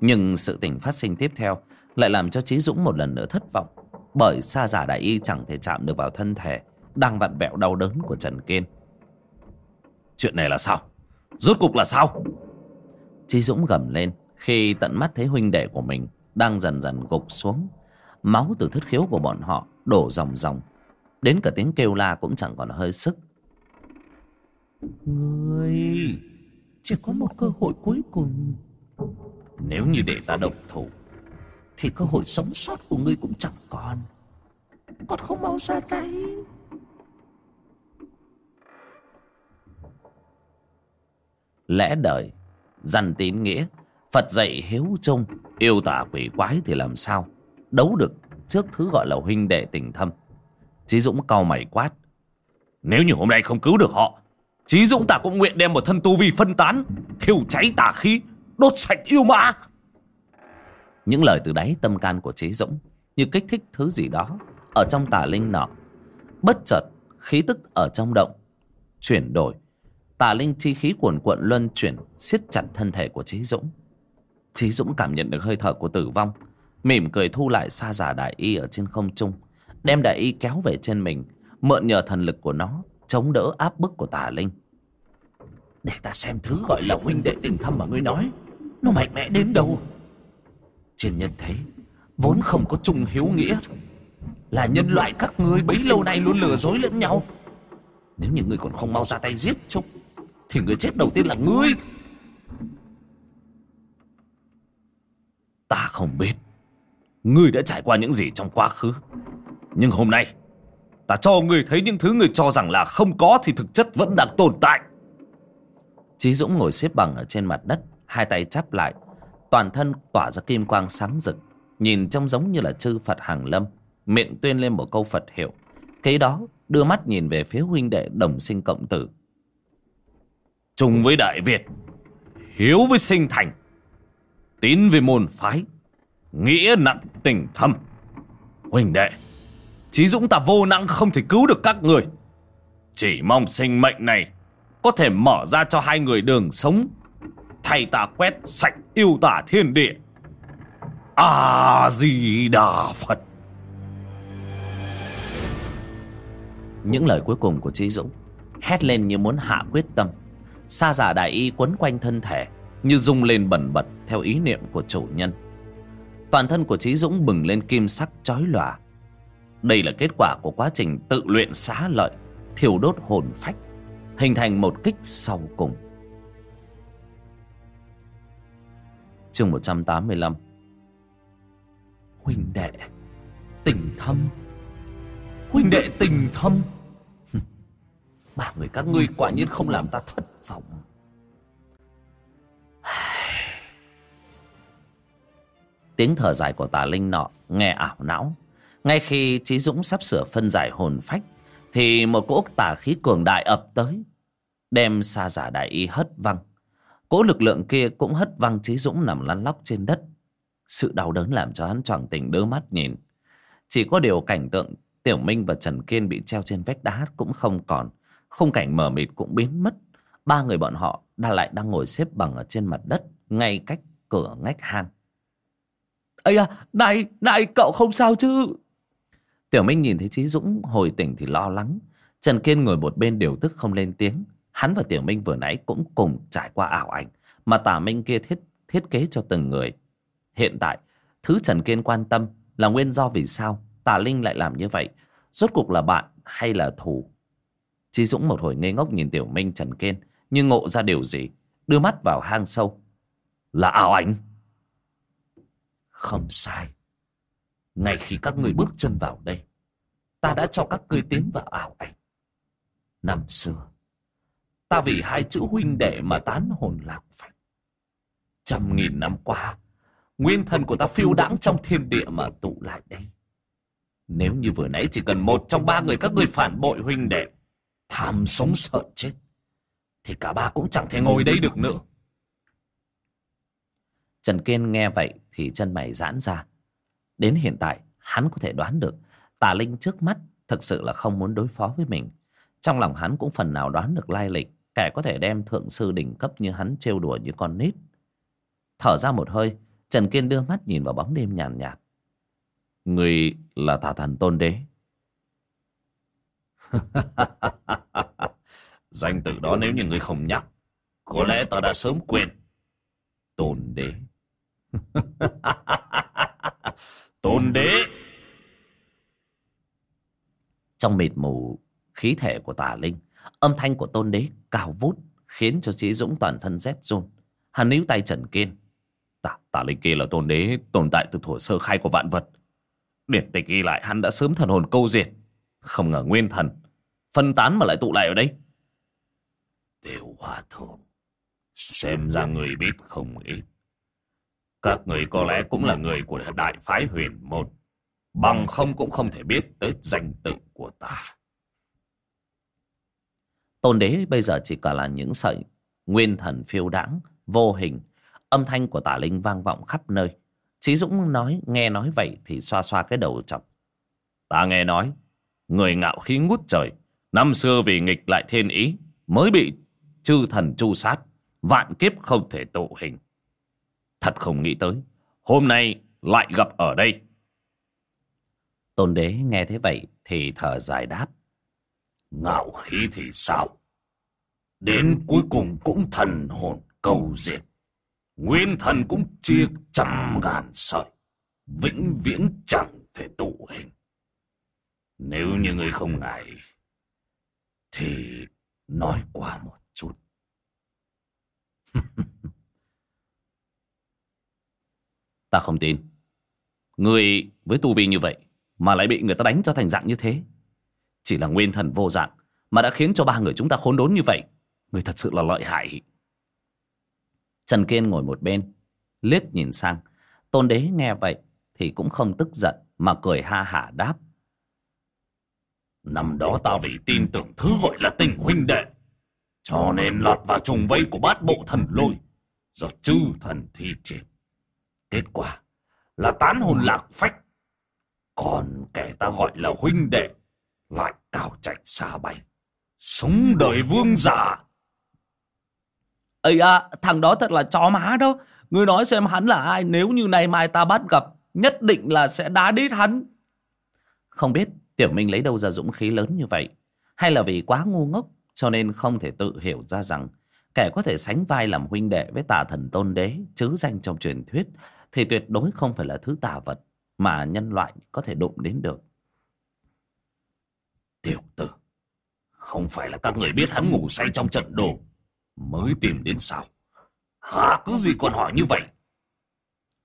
Nhưng sự tình phát sinh tiếp theo Lại làm cho Chí Dũng một lần nữa thất vọng. Bởi sa giả đại y chẳng thể chạm được vào thân thể Đang vặn vẹo đau đớn của Trần Kiên. Chuyện này là sao? Rốt cục là sao? Chí Dũng gầm lên Khi tận mắt thấy huynh đệ của mình Đang dần dần gục xuống. Máu từ thất khiếu của bọn họ đổ ròng ròng Đến cả tiếng kêu la cũng chẳng còn hơi sức. Ngươi Chỉ có một cơ hội cuối cùng. Nếu như để ta độc thủ Thì cơ hội sống sót của ngươi cũng chẳng còn. Còn không mau ra tay Lẽ đời Dằn tín nghĩa Phật dạy hiếu trung Yêu tả quỷ quái thì làm sao? Đấu được trước thứ gọi là huynh đệ tình thâm Chí Dũng cau mày quát. Nếu như hôm nay không cứu được họ, Chí Dũng ta cũng nguyện đem một thân tu vi phân tán, Thiêu cháy tà khí, Đốt sạch yêu ma. Những lời từ đáy tâm can của Chí Dũng Như kích thích thứ gì đó Ở trong tà linh nọ, Bất chợt khí tức ở trong động Chuyển đổi. Tà linh chi khí cuồn cuộn luân chuyển, siết chặt thân thể của Chí Dũng. Chí Dũng cảm nhận được hơi thở của tử vong, Mỉm cười thu lại sa giả đại y ở trên không trung. Đem đại y kéo về trên mình Mượn nhờ thần lực của nó Chống đỡ áp bức của tà linh. Để ta xem thứ gọi là huynh đệ tình thâm mà ngươi nói Nó mạnh mẽ đến đâu? Trên nhân thế Vốn không có chung hiếu nghĩa Là nhân loại các ngươi bấy lâu nay luôn lừa dối lẫn nhau. Nếu như ngươi còn không mau ra tay giết chúng Thì người chết đầu tiên là ngươi. Ta không biết Ngươi đã trải qua những gì trong quá khứ Nhưng hôm nay Ta cho ngươi thấy những thứ ngươi cho rằng là không có Thì thực chất vẫn đang tồn tại. Chí Dũng ngồi xếp bằng ở trên mặt đất Hai tay chắp lại Toàn thân tỏa ra kim quang sáng rực Nhìn trông giống như là chư Phật hàng lâm Miệng tuyên lên một câu Phật hiệu. Kế đó đưa mắt nhìn về phía huynh đệ đồng sinh cộng tử. Chung với Đại Việt Hiếu với sinh thành Tín với môn phái Nghĩa nặng tình thâm. Huynh đệ Chí Dũng ta vô năng không thể cứu được các người. Chỉ mong sinh mệnh này Có thể mở ra cho hai người đường sống, Thay ta quét sạch yêu tả thiên địa. A-di-đà Phật. Những lời cuối cùng của Chí Dũng, Hét lên như muốn hạ quyết tâm. Sa giả đại y quấn quanh thân thể, Như rung lên bẩn bật Theo ý niệm của chủ nhân. Toàn thân của Chí Dũng bừng lên kim sắc chói lòa. Đây là kết quả của quá trình tự luyện xá lợi, Thiêu đốt hồn phách, Hình thành một kích sau cùng. Chương 185 Huynh đệ, Tình thâm. Huynh đệ tình thâm. Ba người các ngươi quả nhiên không làm ta thất vọng. Tiếng thở dài của tà linh nọ nghe ảo não. Ngay khi Chí Dũng sắp sửa phân giải hồn phách, Thì một cỗ tà khí cường đại ập tới, Đem xa giả đại y hất văng. Cỗ lực lượng kia cũng hất văng Chí Dũng nằm lăn lóc trên đất. Sự đau đớn làm cho hắn choàng tỉnh đỡ mắt nhìn. Chỉ có điều cảnh tượng Tiểu Minh và Trần Kiên bị treo trên vách đá cũng không còn. Khung cảnh mờ mịt cũng biến mất. Ba người bọn họ đã lại đang ngồi xếp bằng ở trên mặt đất, Ngay cách cửa ngách hang. Ây à này này, cậu không sao chứ? Tiểu minh nhìn thấy Chí dũng hồi tỉnh thì lo lắng. Trần kiên ngồi một bên điều tức không lên tiếng. Hắn và tiểu minh vừa nãy cũng cùng trải qua ảo ảnh mà tả minh kia thiết thiết kế cho từng người. Hiện tại, thứ trần kiên quan tâm là nguyên do vì sao tả linh lại làm như vậy? Rốt cuộc là bạn hay là thù? Chí dũng một hồi ngây ngốc nhìn tiểu minh, trần kiên như ngộ ra điều gì, đưa mắt vào hang sâu. Là ảo ảnh? Không sai. Ngay khi các người bước chân vào đây, ta đã cho các ngươi tiến vào ảo ảnh. Năm xưa, Ta vì hai chữ huynh đệ mà tán hồn lạc phách. Trăm nghìn năm qua, nguyên thần của ta phiêu đãng trong thiên địa mà tụ lại đây. Nếu như vừa nãy chỉ cần một trong ba người các ngươi phản bội huynh đệ, tham sống sợ chết, thì cả ba cũng chẳng thể ngồi đây được nữa. Trần Kiên nghe vậy thì chân mày giãn ra. Đến hiện tại, hắn có thể đoán được tà linh trước mắt thực sự là không muốn đối phó với mình. Trong lòng hắn cũng phần nào đoán được lai lịch, kẻ có thể đem thượng sư đỉnh cấp như hắn trêu đùa như con nít. Thở ra một hơi, Trần Kiên đưa mắt nhìn vào bóng đêm nhàn nhạt, nhạt. Người là tà thần tôn đế. Danh từ đó nếu như người không nhắc, có lẽ ta đã sớm quên. Tôn đế. tôn đế. Trong mịt mù khí thể của tà linh, âm thanh của tôn đế cao vút khiến cho Chí Dũng toàn thân rét run. Hắn níu tay Trần Kiên. Tà, tà linh kia là tôn đế tồn tại từ thuở sơ khai của vạn vật. Điển tịch ghi lại hắn đã sớm thần hồn câu diệt. Không ngờ nguyên thần. Phân tán mà lại tụ lại ở đây. Tiểu hòa thượng. Xem ra người biết không ít. Các người có lẽ cũng là người của đại phái huyền môn. Bằng không cũng không thể biết tới danh tự của ta. Tôn đế bây giờ chỉ cả là những sợi nguyên thần phiêu đãng, vô hình. Âm thanh của tả linh vang vọng khắp nơi. Chí Dũng nói, nghe nói vậy thì xoa xoa cái đầu chọc. Ta nghe nói, người ngạo khí ngút trời, năm xưa vì nghịch lại thiên ý, mới bị chư thần chu sát, vạn kiếp không thể tụ hình. Thật không nghĩ tới, hôm nay lại gặp ở đây. Tôn đế nghe thế vậy thì thở dài đáp. Ngạo khí thì sao? Đến cuối cùng cũng thần hồn cầu diệt. Nguyên thần cũng chia trăm ngàn sợi. Vĩnh viễn chẳng thể tụ hình. Nếu như người không ngại, thì nói qua một chút. ta không tin. Người với tu vi như vậy mà lại bị người ta đánh cho thành dạng như thế. Chỉ là nguyên thần vô dạng mà đã khiến cho ba người chúng ta khốn đốn như vậy. Người thật sự là lợi hại. Trần Kiên ngồi một bên, liếc nhìn sang. Tôn đế nghe vậy thì cũng không tức giận mà cười ha hả đáp. Năm đó ta vì tin tưởng thứ gọi là tình huynh đệ. Cho nên lọt vào trùng vây của bát bộ thần lôi. Do chư thần thi triển. Kết quả là tán hồn lạc phách. Còn kẻ ta gọi là huynh đệ lại cao chạy xa bay. Sống đời vương giả. Ây à, thằng đó thật là chó má đó. Ngươi nói xem hắn là ai nếu như nay mai ta bắt gặp. Nhất định là sẽ đá đít hắn. Không biết Tiểu Minh lấy đâu ra dũng khí lớn như vậy. Hay là vì quá ngu ngốc cho nên không thể tự hiểu ra rằng kẻ có thể sánh vai làm huynh đệ với tà thần tôn đế chứ danh trong truyền thuyết thì tuyệt đối không phải là thứ tà vật mà nhân loại có thể đụng đến được. Tiểu tử, không phải là các người biết hắn ngủ say trong trận đồ mới tìm đến sao? Hả cứ gì còn hỏi như vậy?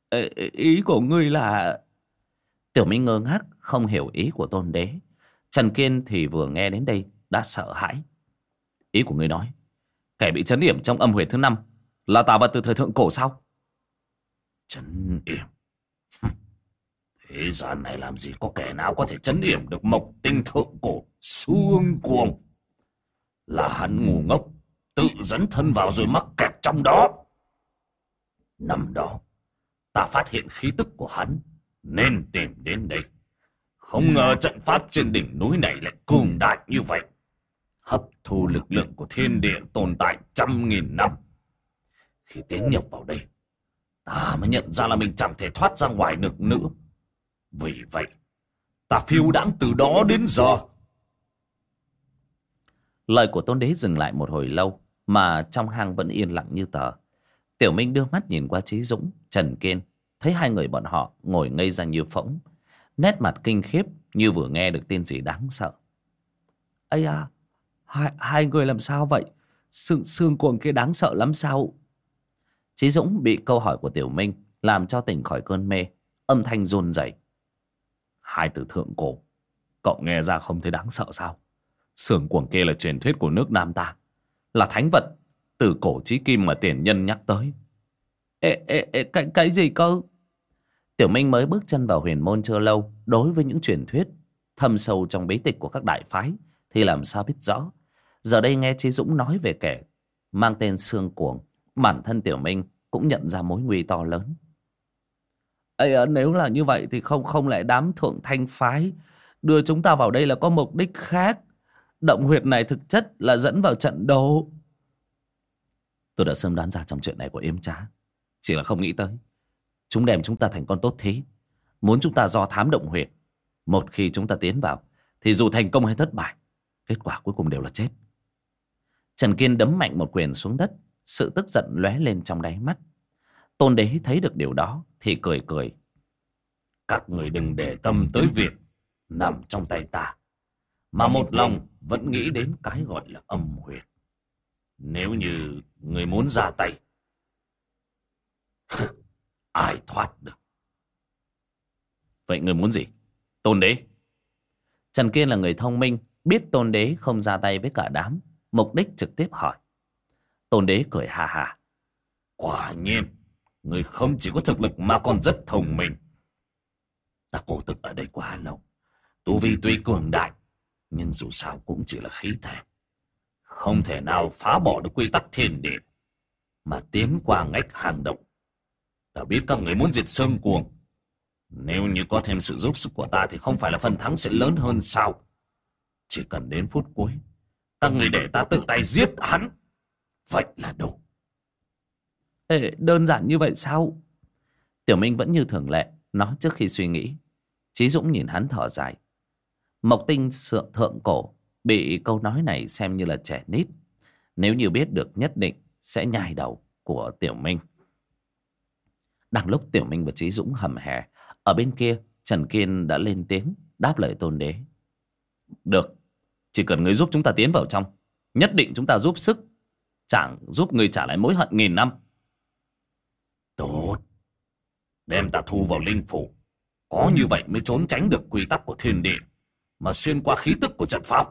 Ê, ý của ngươi là... Tiểu Minh ngơ ngác không hiểu ý của tôn đế. Trần Kiên thì vừa nghe đến đây đã sợ hãi. Ý của ngươi nói, kẻ bị chấn điểm trong âm huyệt thứ năm là tà vật từ thời thượng cổ sao? Chấn yểm. Thế gian này làm gì có kẻ nào có thể chấn yểm được mộc tinh thượng cổ xương cuồng. Là hắn ngu ngốc, tự dẫn thân vào rồi mắc kẹt trong đó. Năm đó, ta phát hiện khí tức của hắn, nên tìm đến đây. Không ngờ trận pháp trên đỉnh núi này lại cường đại như vậy. Hấp thu lực lượng của thiên địa tồn tại trăm nghìn năm. Khi tiến nhập vào đây, ta mới nhận ra là mình chẳng thể thoát ra ngoài được nữa. Vì vậy, ta phiêu đãng từ đó đến giờ. Lời của tôn đế dừng lại một hồi lâu, mà trong hang vẫn yên lặng như tờ. Tiểu Minh đưa mắt nhìn qua Trí Dũng, Trần Kiên, thấy hai người bọn họ ngồi ngây ra như phỗng. Nét mặt kinh khiếp như vừa nghe được tin gì đáng sợ. Ây à, hai, hai người làm sao vậy? Xương, xương cuồng kia đáng sợ lắm sao? Chí Dũng bị câu hỏi của Tiểu Minh làm cho tỉnh khỏi cơn mê, âm thanh run rẩy. Hai từ thượng cổ, cậu nghe ra không thấy đáng sợ sao? Sưởng cuồng kia là truyền thuyết của nước Nam ta, Là thánh vật từ cổ chí kim mà tiền nhân nhắc tới. Ê, ê, ê, cái, cái gì cơ? Tiểu Minh mới bước chân vào huyền môn chưa lâu. Đối với những truyền thuyết thâm sâu trong bí tịch của các đại phái thì làm sao biết rõ. Giờ đây nghe Chí Dũng nói về kẻ mang tên Sương Cuồng. Bản thân Tiểu Minh cũng nhận ra mối nguy to lớn. Ê, ờ, nếu là như vậy thì không không lẽ đám thượng thanh phái đưa chúng ta vào đây là có mục đích khác. Động huyệt này thực chất là dẫn vào trận đấu. Tôi đã sớm đoán ra trong chuyện này của yếm trá. Chỉ là không nghĩ tới. Chúng đem chúng ta thành con tốt thế. Muốn chúng ta do thám động huyệt. Một khi chúng ta tiến vào. Thì dù thành công hay thất bại. Kết quả cuối cùng đều là chết. Trần Kiên đấm mạnh một quyền xuống đất. Sự tức giận lóe lên trong đáy mắt. Tôn đế thấy được điều đó. Thì cười cười. Các người đừng để tâm tới việc nằm trong tay ta. Mà một lòng vẫn nghĩ đến cái gọi là âm huyệt. Nếu như người muốn ra tay, ai thoát được. Vậy người muốn gì? Tôn đế. Trần Kiên là người thông minh, biết tôn đế không ra tay với cả đám. Mục đích trực tiếp hỏi. Tôn đế cười hà hà. Quả nhiên, người không chỉ có thực lực mà còn rất thông minh. Ta cổ thực ở đây quá lâu. Tu vi tuy cường đại, nhưng dù sao cũng chỉ là khí thể. Không thể nào phá bỏ được quy tắc thiên địa, mà tiến qua ngách hàng động. Ta biết các người muốn diệt sơn cuồng. Nếu như có thêm sự giúp sức của ta thì không phải là phần thắng sẽ lớn hơn sao? Chỉ cần đến phút cuối, các người để ta tự tay giết hắn. Vậy là đủ. Ê, đơn giản như vậy sao? Tiểu Minh vẫn như thường lệ, nói trước khi suy nghĩ. Chí Dũng nhìn hắn thở dài. Mộc tinh sượng thượng cổ bị câu nói này xem như là trẻ nít. Nếu như biết được nhất định sẽ nhai đầu của Tiểu Minh. Đang lúc Tiểu Minh và Trí Dũng hầm hè, ở bên kia Trần Kiên đã lên tiếng đáp lời tôn đế. Được, chỉ cần người giúp chúng ta tiến vào trong, nhất định chúng ta giúp sức, chẳng giúp người trả lại mối hận nghìn năm. Tốt, đem ta thu vào linh phủ, có như vậy mới trốn tránh được quy tắc của thiên địa mà xuyên qua khí tức của trận pháp.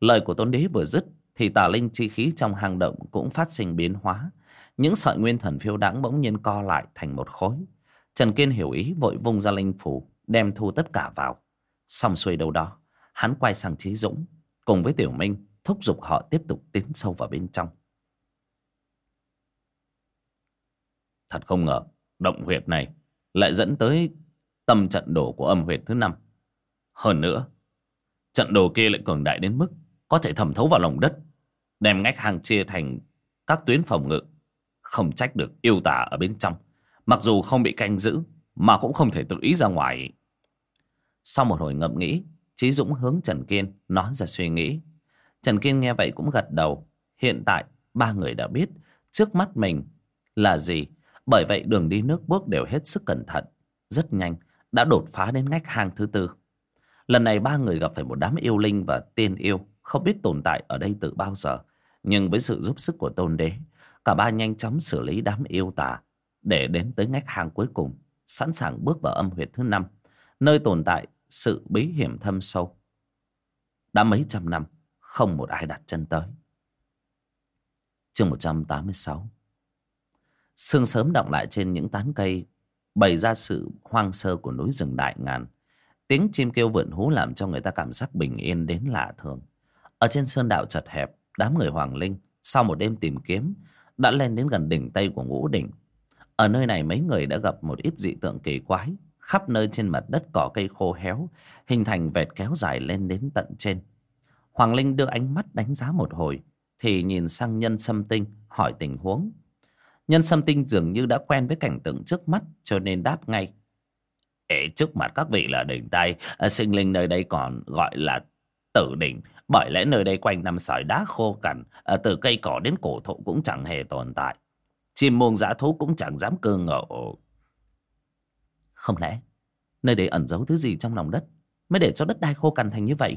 Lời của tôn đế vừa dứt thì tà linh chi khí trong hang động cũng phát sinh biến hóa. Những sợi nguyên thần phiêu đãng bỗng nhiên co lại thành một khối. Trần Kiên hiểu ý vội vung ra linh phủ đem thu tất cả vào. Xong xuôi đâu đó, hắn quay sang Trí Dũng cùng với Tiểu Minh thúc giục họ tiếp tục tiến sâu vào bên trong. Thật không ngờ, động huyệt này lại dẫn tới tâm trận đồ của âm huyệt thứ năm. Hơn nữa, trận đồ kia lại cường đại đến mức có thể thẩm thấu vào lòng đất, đem ngách hàng chia thành các tuyến phòng ngự. Không trách được yêu tả ở bên trong. Mặc dù không bị canh giữ, mà cũng không thể tự ý ra ngoài. Sau một hồi ngẫm nghĩ, Chí Dũng hướng Trần Kiên nói ra suy nghĩ. Trần Kiên nghe vậy cũng gật đầu. Hiện tại, ba người đã biết trước mắt mình là gì. Bởi vậy đường đi nước bước đều hết sức cẩn thận. Rất nhanh, đã đột phá đến ngách hang thứ tư. Lần này ba người gặp phải một đám yêu linh và tiên yêu không biết tồn tại ở đây từ bao giờ. Nhưng với sự giúp sức của tôn đế, cả ba nhanh chóng xử lý đám yêu tà để đến tới ngách hang cuối cùng, sẵn sàng bước vào âm huyệt thứ năm, nơi tồn tại sự bí hiểm thâm sâu. Đã mấy trăm năm, không một ai đặt chân tới. Chương 186 Sương sớm động lại trên những tán cây, bày ra sự hoang sơ của núi rừng đại ngàn. Tiếng chim kêu vượn hú làm cho người ta cảm giác bình yên đến lạ thường. Ở trên sơn đạo chật hẹp, đám người Hoàng Linh sau một đêm tìm kiếm đã lên đến gần đỉnh Tây của ngũ đỉnh. Ở nơi này mấy người đã gặp một ít dị tượng kỳ quái. Khắp nơi trên mặt đất cỏ cây khô héo, hình thành vệt kéo dài lên đến tận trên. Hoàng Linh đưa ánh mắt đánh giá một hồi, thì nhìn sang nhân sâm tinh hỏi tình huống. Nhân sâm tinh dường như đã quen với cảnh tượng trước mắt cho nên đáp ngay. Ê, trước mặt các vị là đỉnh Tây, à, sinh linh nơi đây còn gọi là tử đỉnh. Bởi lẽ nơi đây quanh năm sỏi đá khô cằn, à, từ cây cỏ đến cổ thụ cũng chẳng hề tồn tại. Chim muông dã thú cũng chẳng dám cơ ngộ. Không lẽ, nơi đây ẩn giấu thứ gì trong lòng đất, mới để cho đất đai khô cằn thành như vậy?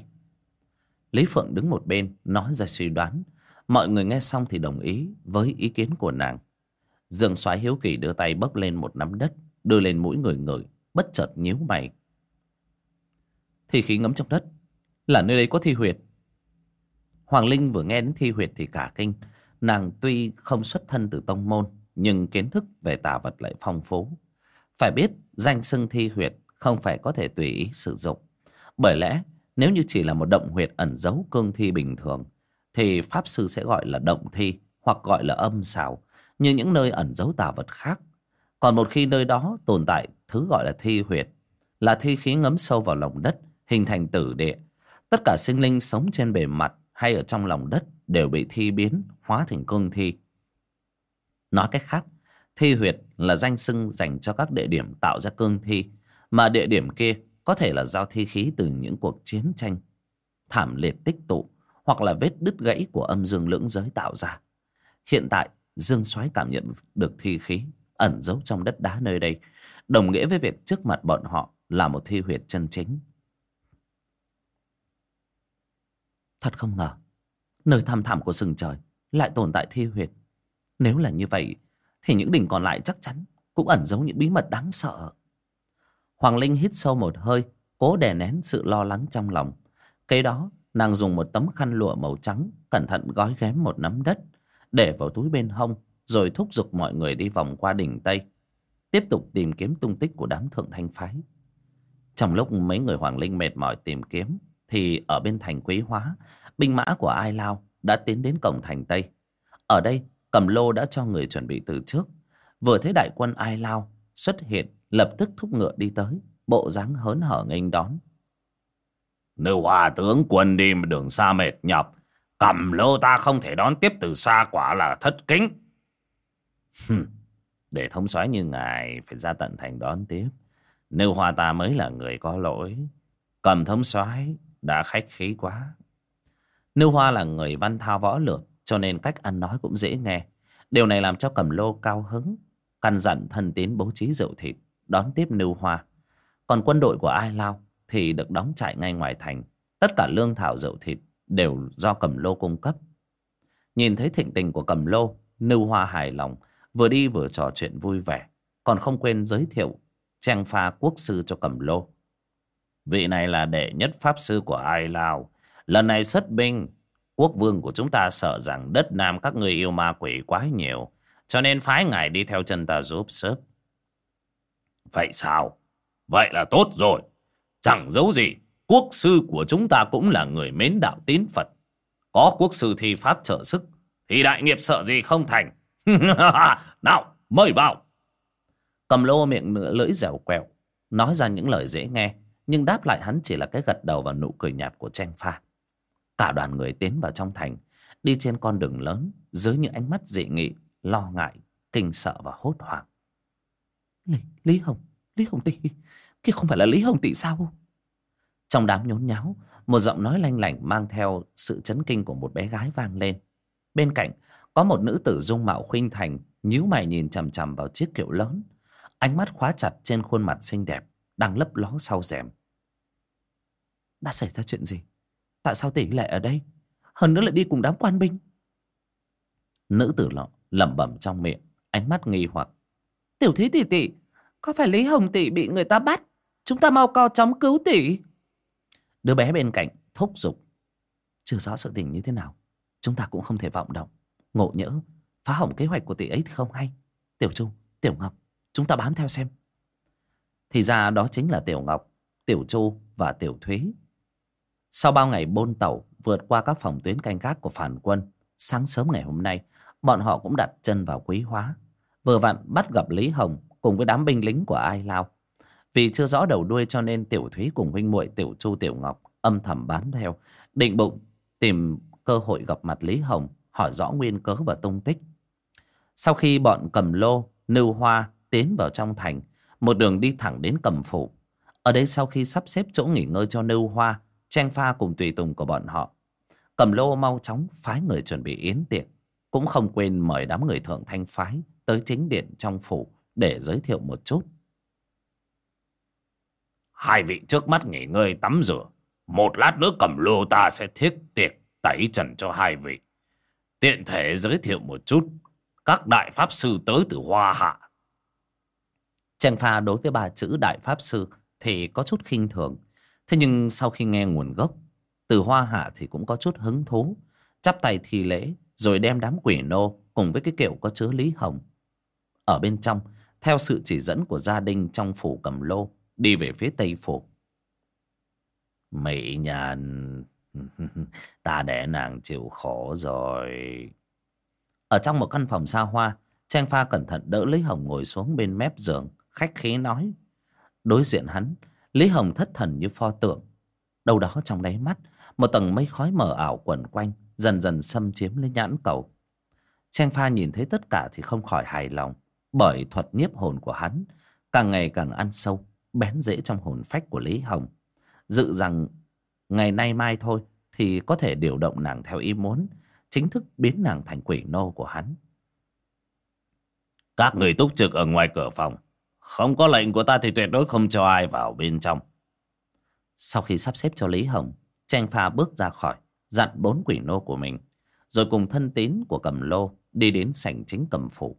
Lý Phượng đứng một bên, nói ra suy đoán. Mọi người nghe xong thì đồng ý với ý kiến của nàng. Dương soái hiếu kỳ đưa tay bốc lên một nắm đất, đưa lên mũi người người, bất chợt nhíu mày. Thì khí ngấm trong đất, là nơi đây có thi huyệt. Hoàng Linh vừa nghe đến thi huyệt thì cả kinh. Nàng tuy không xuất thân từ tông môn, nhưng kiến thức về tà vật lại phong phú. Phải biết, danh xưng thi huyệt không phải có thể tùy ý sử dụng. Bởi lẽ, nếu như chỉ là một động huyệt ẩn giấu cương thi bình thường, thì Pháp Sư sẽ gọi là động thi hoặc gọi là âm xào như những nơi ẩn giấu tà vật khác. Còn một khi nơi đó tồn tại thứ gọi là thi huyệt, là thi khí ngấm sâu vào lòng đất, hình thành tử địa. Tất cả sinh linh sống trên bề mặt hay ở trong lòng đất đều bị thi biến, hóa thành cương thi. Nói cách khác, thi huyệt là danh xưng dành cho các địa điểm tạo ra cương thi, mà địa điểm kia có thể là do thi khí từ những cuộc chiến tranh, thảm liệt tích tụ, hoặc là vết đứt gãy của âm dương lưỡng giới tạo ra. Hiện tại, Dương Soái cảm nhận được thi khí ẩn giấu trong đất đá nơi đây, đồng nghĩa với việc trước mặt bọn họ là một thi huyệt chân chính. Thật không ngờ, nơi thăm thẳm của sừng trời lại tồn tại thi huyệt. Nếu là như vậy, thì những đỉnh còn lại chắc chắn cũng ẩn giấu những bí mật đáng sợ. Hoàng Linh hít sâu một hơi, cố đè nén sự lo lắng trong lòng. Kế đó, nàng dùng một tấm khăn lụa màu trắng, cẩn thận gói ghém một nắm đất, để vào túi bên hông, rồi thúc giục mọi người đi vòng qua đỉnh Tây, tiếp tục tìm kiếm tung tích của đám thượng thanh phái. Trong lúc mấy người Hoàng Linh mệt mỏi tìm kiếm, thì ở bên thành Quý Hóa, binh mã của Ai Lao đã tiến đến cổng thành Tây. Ở đây, Cầm Lô đã cho người chuẩn bị từ trước. Vừa thấy đại quân Ai Lao xuất hiện, lập tức thúc ngựa đi tới, bộ dáng hớn hở nghênh đón. Nếu hòa tướng quân đi mà đường xa mệt nhọc, Cầm Lô ta không thể đón tiếp từ xa quả là thất kính. Để thống soái như ngài phải ra tận thành đón tiếp. Nếu hòa ta mới là người có lỗi. Cầm thống soái đã khách khí quá. Nưu Hoa là người văn thao võ lược cho nên cách ăn nói cũng dễ nghe. Điều này làm cho Cầm Lô cao hứng, căn dặn thân tín bố trí rượu thịt, đón tiếp Nưu Hoa. Còn quân đội của Ai Lao thì được đóng trại ngay ngoài thành. Tất cả lương thảo rượu thịt đều do Cầm Lô cung cấp. Nhìn thấy thịnh tình của Cầm Lô, Nưu Hoa hài lòng, vừa đi vừa trò chuyện vui vẻ, còn không quên giới thiệu trang pha quốc sư cho Cầm Lô. Vị này là đệ nhất pháp sư của Ai Lao, Lần này xuất binh, quốc vương của chúng ta sợ rằng đất Nam các người yêu ma quỷ quá nhiều, cho nên phái ngài đi theo chân ta giúp sức. Vậy sao? Vậy là tốt rồi. Chẳng giấu gì, quốc sư của chúng ta cũng là người mến đạo tín Phật. Có quốc sư thi pháp trợ sức, thì đại nghiệp sợ gì không thành. Nào, mời vào. Cầm lô miệng nửa lưỡi dẻo quẹo, nói ra những lời dễ nghe, nhưng đáp lại hắn chỉ là cái gật đầu và nụ cười nhạt của trang pha. Cả đoàn người tiến vào trong thành Đi trên con đường lớn Dưới những ánh mắt dị nghị Lo ngại, kinh sợ và hốt hoảng. Lý, Lý Hồng Lý Hồng Tỷ Kia không phải là Lý Hồng Tỷ sao? Trong đám nhốn nháo Một giọng nói lanh lảnh mang theo sự chấn kinh của một bé gái vang lên. Bên cạnh Có một nữ tử dung mạo khuynh thành nhíu mày nhìn chằm chằm vào chiếc kiệu lớn. Ánh mắt khóa chặt trên khuôn mặt xinh đẹp Đang lấp ló sau rèm. Đã xảy ra chuyện gì? Tại sao tỷ lại ở đây? Hơn nữa lại đi cùng đám quan binh. Nữ tử lọ lẩm bẩm trong miệng Ánh mắt nghi hoặc. Tiểu Thúy tỷ tỷ Có phải Lý Hồng tỷ bị người ta bắt? Chúng ta mau co chóng cứu tỷ. Đứa bé bên cạnh thúc giục. Chưa rõ sự tình như thế nào Chúng ta cũng không thể vọng động. Ngộ nhỡ phá hỏng kế hoạch của tỷ ấy thì không hay. Tiểu Chu, Tiểu Ngọc Chúng ta bám theo xem. Thì ra đó chính là Tiểu Ngọc Tiểu Chu và Tiểu Thúy. Sau bao ngày bôn tàu vượt qua các phòng tuyến canh gác của phản quân, sáng sớm ngày hôm nay, bọn họ cũng đặt chân vào quý hóa. Vừa vặn bắt gặp Lý Hồng cùng với đám binh lính của Ai Lao. Vì chưa rõ đầu đuôi cho nên Tiểu Thúy cùng huynh muội Tiểu Chu Tiểu Ngọc âm thầm bám theo, định bụng tìm cơ hội gặp mặt Lý Hồng, hỏi rõ nguyên cớ và tung tích. Sau khi bọn cầm lô, nưu hoa tiến vào trong thành, một đường đi thẳng đến cầm phủ. Ở đây sau khi sắp xếp chỗ nghỉ ngơi cho nưu hoa, Tranh pha cùng tùy tùng của bọn họ Cầm lô mau chóng phái người chuẩn bị yến tiệc cũng không quên mời đám người thượng thanh phái Tới chính điện trong phủ Để giới thiệu một chút. Hai vị trước mắt nghỉ ngơi tắm rửa. Một lát nữa cầm lô ta sẽ thiết tiệc Tẩy trần cho hai vị. Tiện thể giới thiệu một chút Các đại pháp sư tới từ Hoa Hạ. Tranh pha đối với ba chữ đại pháp sư Thì có chút khinh thường. Thế nhưng sau khi nghe nguồn gốc Từ Hoa Hạ thì cũng có chút hứng thú chắp tay thi lễ rồi đem đám quỷ nô cùng với cái kiệu có chứa lý hồng. Ở bên trong, theo sự chỉ dẫn của gia đình trong phủ cầm lô, đi về phía tây phủ. Mỹ nhân, ta để nàng chịu khổ rồi. Ở trong một căn phòng xa hoa, trang pha cẩn thận đỡ lý hồng ngồi xuống bên mép giường, khách khí nói. Đối diện hắn, lý hồng thất thần như pho tượng. Đâu đó trong đáy mắt, một tầng mây khói mờ ảo quẩn quanh dần dần xâm chiếm lấy nhãn cầu. Trang pha nhìn thấy tất cả thì không khỏi hài lòng bởi thuật nhiếp hồn của hắn càng ngày càng ăn sâu bén rễ trong hồn phách của lý hồng. Dự rằng ngày nay mai thôi thì có thể điều động nàng theo ý muốn chính thức biến nàng thành quỷ nô của hắn. Các người túc trực ở ngoài cửa phòng không có lệnh của ta thì tuyệt đối không cho ai vào bên trong. Sau khi sắp xếp cho lý hồng tranh pha bước ra khỏi dặn bốn quỷ nô của mình rồi cùng thân tín của cầm lô đi đến sảnh chính cầm phủ.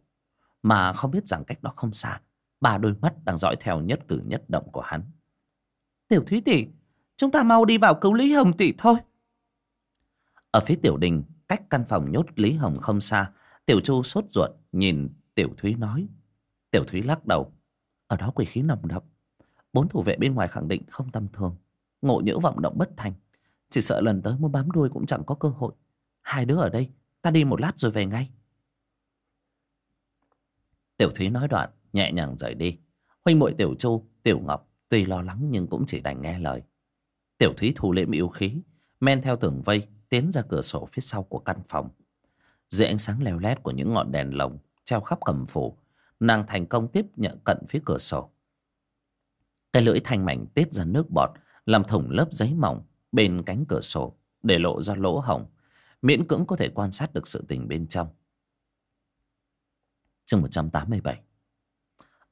Mà không biết rằng cách đó không xa ba đôi mắt đang dõi theo nhất cử nhất động của hắn. Tiểu thúy tỷ chúng ta mau đi vào cứu lý hồng tỷ thôi. Ở phía tiểu đình cách căn phòng nhốt lý hồng không xa tiểu chu sốt ruột nhìn tiểu thúy nói. Tiểu thúy lắc đầu. Ở đó quỷ khí nồng đậm. Bốn thủ vệ bên ngoài khẳng định không tầm thường ngộ nhỡ vọng động bất thành chỉ sợ lần tới muốn bám đuôi cũng chẳng có cơ hội. Hai đứa ở đây, ta đi một lát rồi về ngay. Tiểu thúy nói đoạn, nhẹ nhàng rời đi. Huynh muội tiểu chu, tiểu ngọc tuy lo lắng nhưng cũng chỉ đành nghe lời. Tiểu thúy thu liễm yêu khí, men theo tường vây, tiến ra cửa sổ phía sau của căn phòng. Dưới ánh sáng leo lét của những ngọn đèn lồng, treo khắp cầm phủ, nàng thành công tiếp nhận cận phía cửa sổ. Cái lưỡi thanh mảnh tiết ra nước bọt, làm thủng lớp giấy mỏng bên cánh cửa sổ để lộ ra lỗ hổng, miễn cưỡng có thể quan sát được sự tình bên trong. Chương một trăm tám mươi bảy.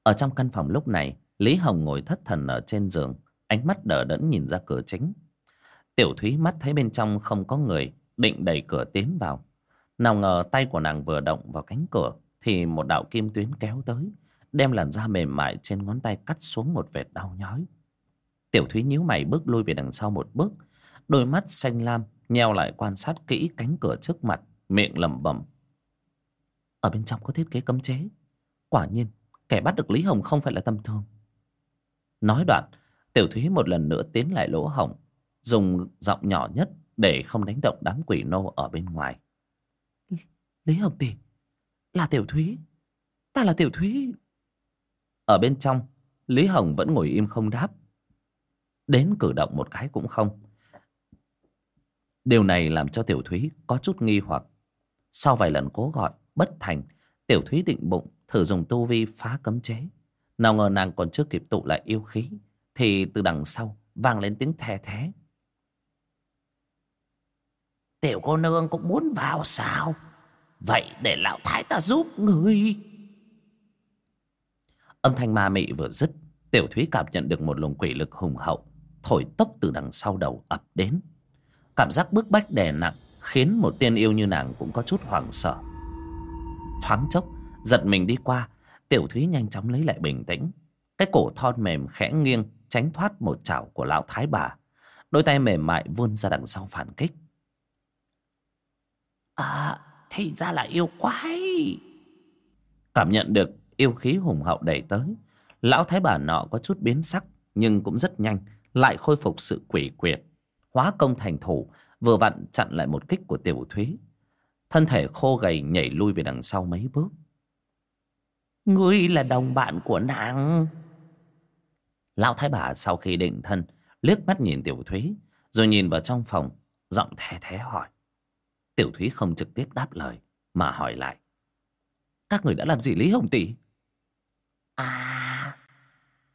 Ở trong căn phòng lúc này, lý hồng ngồi thất thần ở trên giường, ánh mắt đờ đẫn nhìn ra cửa chính. Tiểu thúy mắt thấy bên trong không có người, định đẩy cửa tiến vào. Nào ngờ tay của nàng vừa động vào cánh cửa, thì một đạo kim tuyến kéo tới, đem làn da mềm mại trên ngón tay cắt xuống một vệt đau nhói. Tiểu thúy nhíu mày bước lui về đằng sau một bước đôi mắt xanh lam nheo lại quan sát kỹ cánh cửa trước mặt miệng lẩm bẩm. Ở bên trong có thiết kế cấm chế. Quả nhiên kẻ bắt được lý hồng không phải là tầm thường. Nói đoạn tiểu thúy một lần nữa tiến lại lỗ hổng dùng giọng nhỏ nhất để không đánh động đám quỷ nô ở bên ngoài. Lý hồng tỷ là tiểu thúy. Ta là tiểu thúy. Ở bên trong lý hồng vẫn ngồi im không đáp. Đến cử động một cái cũng không điều này làm cho tiểu thúy có chút nghi hoặc. Sau vài lần cố gọi bất thành tiểu thúy định bụng thử dùng tu vi phá cấm chế. Nào ngờ nàng còn chưa kịp tụ lại yêu khí thì từ đằng sau vang lên tiếng the thé. Tiểu cô nương cũng muốn vào sao? Vậy để lão thái ta giúp người âm thanh ma mị vừa dứt tiểu thúy cảm nhận được một luồng quỷ lực hùng hậu thổi tốc từ đằng sau đầu ập đến cảm giác bức bách đè nặng khiến một tiên yêu như nàng cũng có chút hoảng sợ. Thoáng chốc giật mình đi qua tiểu thúy nhanh chóng lấy lại bình tĩnh. Cái cổ thon mềm khẽ nghiêng tránh thoát một chảo của lão thái bà. Đôi tay mềm mại vươn ra đằng sau phản kích. À thì ra là yêu quái. Cảm nhận được yêu khí hùng hậu đẩy tới lão thái bà nọ có chút biến sắc nhưng cũng rất nhanh lại khôi phục sự quỷ quyệt hóa công thành thủ vừa vặn chặn lại một kích của tiểu thúy. Thân thể khô gầy nhảy lui về đằng sau mấy bước. Ngươi là đồng bạn của nàng. Lão thái bà sau khi định thân liếc mắt nhìn tiểu thúy rồi nhìn vào trong phòng giọng the thé hỏi. Tiểu thúy không trực tiếp đáp lời mà hỏi lại. Các người đã làm gì lý hồng tỷ? À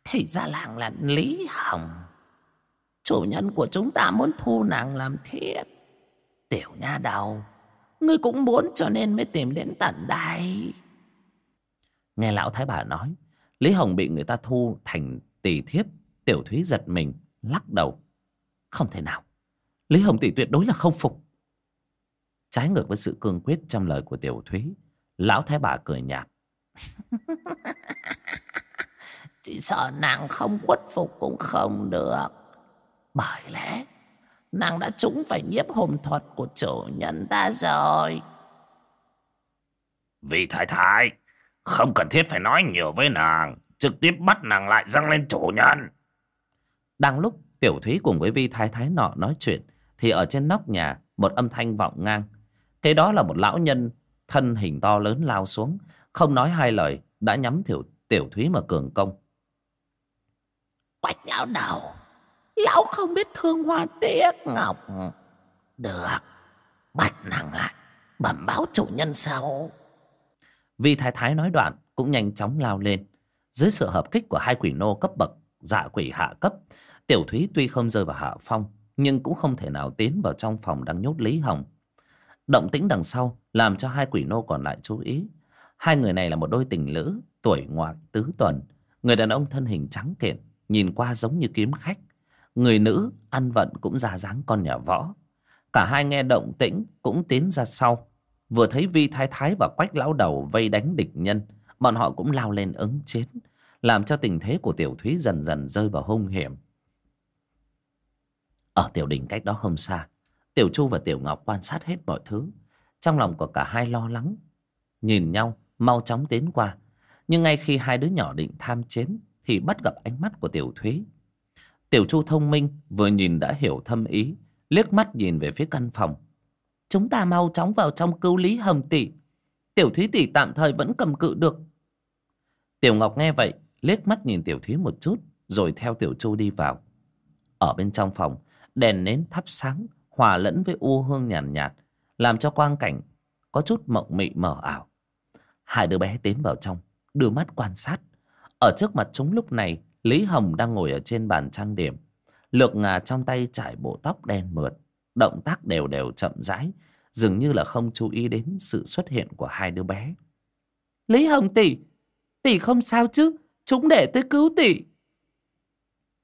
thì ra làng là lý hồng chủ nhân của chúng ta muốn thu nàng làm thiếp. Tiểu nha đầu, ngươi cũng muốn cho nên mới tìm đến tận đây. Nghe lão thái bà nói, lý hồng bị người ta thu thành tỷ thiếp. Tiểu thúy giật mình, lắc đầu. Không thể nào, lý hồng tỷ tuyệt đối là không phục. Trái ngược với sự cương quyết trong lời của tiểu thúy, lão thái bà cười nhạt. Chỉ sợ nàng không khuất phục cũng không được bởi lẽ Nàng đã trúng phải nhiếp hồn thuật của chủ nhân ta rồi. Vì thái thái Không cần thiết phải nói nhiều với nàng Trực tiếp bắt nàng lại dâng lên chủ nhân. Đang lúc Tiểu Thúy cùng với Vi Thái Thái nọ nói chuyện Thì ở trên nóc nhà Một âm thanh vọng ngang. Thế đó là một lão nhân Thân hình to lớn lao xuống Không nói hai lời Đã nhắm tiểu, tiểu Thúy mà cường công. Quách lão đầu Lão không biết thương hoa tiếc ngọc. Được. Bắt nàng lại, Bẩm báo chủ nhân sau. Vì Thái Thái nói đoạn, Cũng nhanh chóng lao lên. Dưới sự hợp kích của hai quỷ nô cấp bậc Dạ quỷ hạ cấp, Tiểu Thúy tuy không rơi vào hạ phong, Nhưng cũng không thể nào tiến vào trong phòng đang nhốt Lý Hồng. Động tĩnh đằng sau Làm cho hai quỷ nô còn lại chú ý. Hai người này là một đôi tình lữ, Tuổi ngoại tứ tuần. Người đàn ông thân hình trắng kiện, Nhìn qua giống như kiếm khách. Người nữ ăn vận cũng ra dáng con nhà võ. Cả hai nghe động tĩnh Cũng tiến ra sau. Vừa thấy Vi Thái Thái và Quách Lão Đầu vây đánh địch nhân, Bọn họ cũng lao lên ứng chiến, Làm cho tình thế của Tiểu Thúy dần dần rơi vào hung hiểm. Ở tiểu đình cách đó không xa, Tiểu Chu và Tiểu Ngọc quan sát hết mọi thứ. Trong lòng của cả hai lo lắng, Nhìn nhau, mau chóng tiến qua. Nhưng ngay khi hai đứa nhỏ định tham chiến Thì bắt gặp ánh mắt của Tiểu Thúy. Tiểu Chu thông minh Vừa nhìn đã hiểu thâm ý Liếc mắt nhìn về phía căn phòng. Chúng ta mau chóng vào trong cứu Lý Hồng tỷ. Tiểu Thúy tỷ tạm thời vẫn cầm cự được. Tiểu Ngọc nghe vậy Liếc mắt nhìn Tiểu Thúy một chút Rồi theo Tiểu Chu đi vào. Ở bên trong phòng Đèn nến thắp sáng Hòa lẫn với u hương nhàn nhạt, nhạt Làm cho quang cảnh Có chút mộng mị mờ ảo. Hai đứa bé tiến vào trong Đưa mắt quan sát. Ở trước mặt chúng lúc này Lý Hồng đang ngồi ở trên bàn trang điểm. Lược ngà trong tay trải bộ tóc đen mượt, Động tác đều đều chậm rãi, Dường như là không chú ý đến sự xuất hiện của hai đứa bé. Lý Hồng tỷ Tỷ không sao chứ? Chúng để tới cứu tỷ.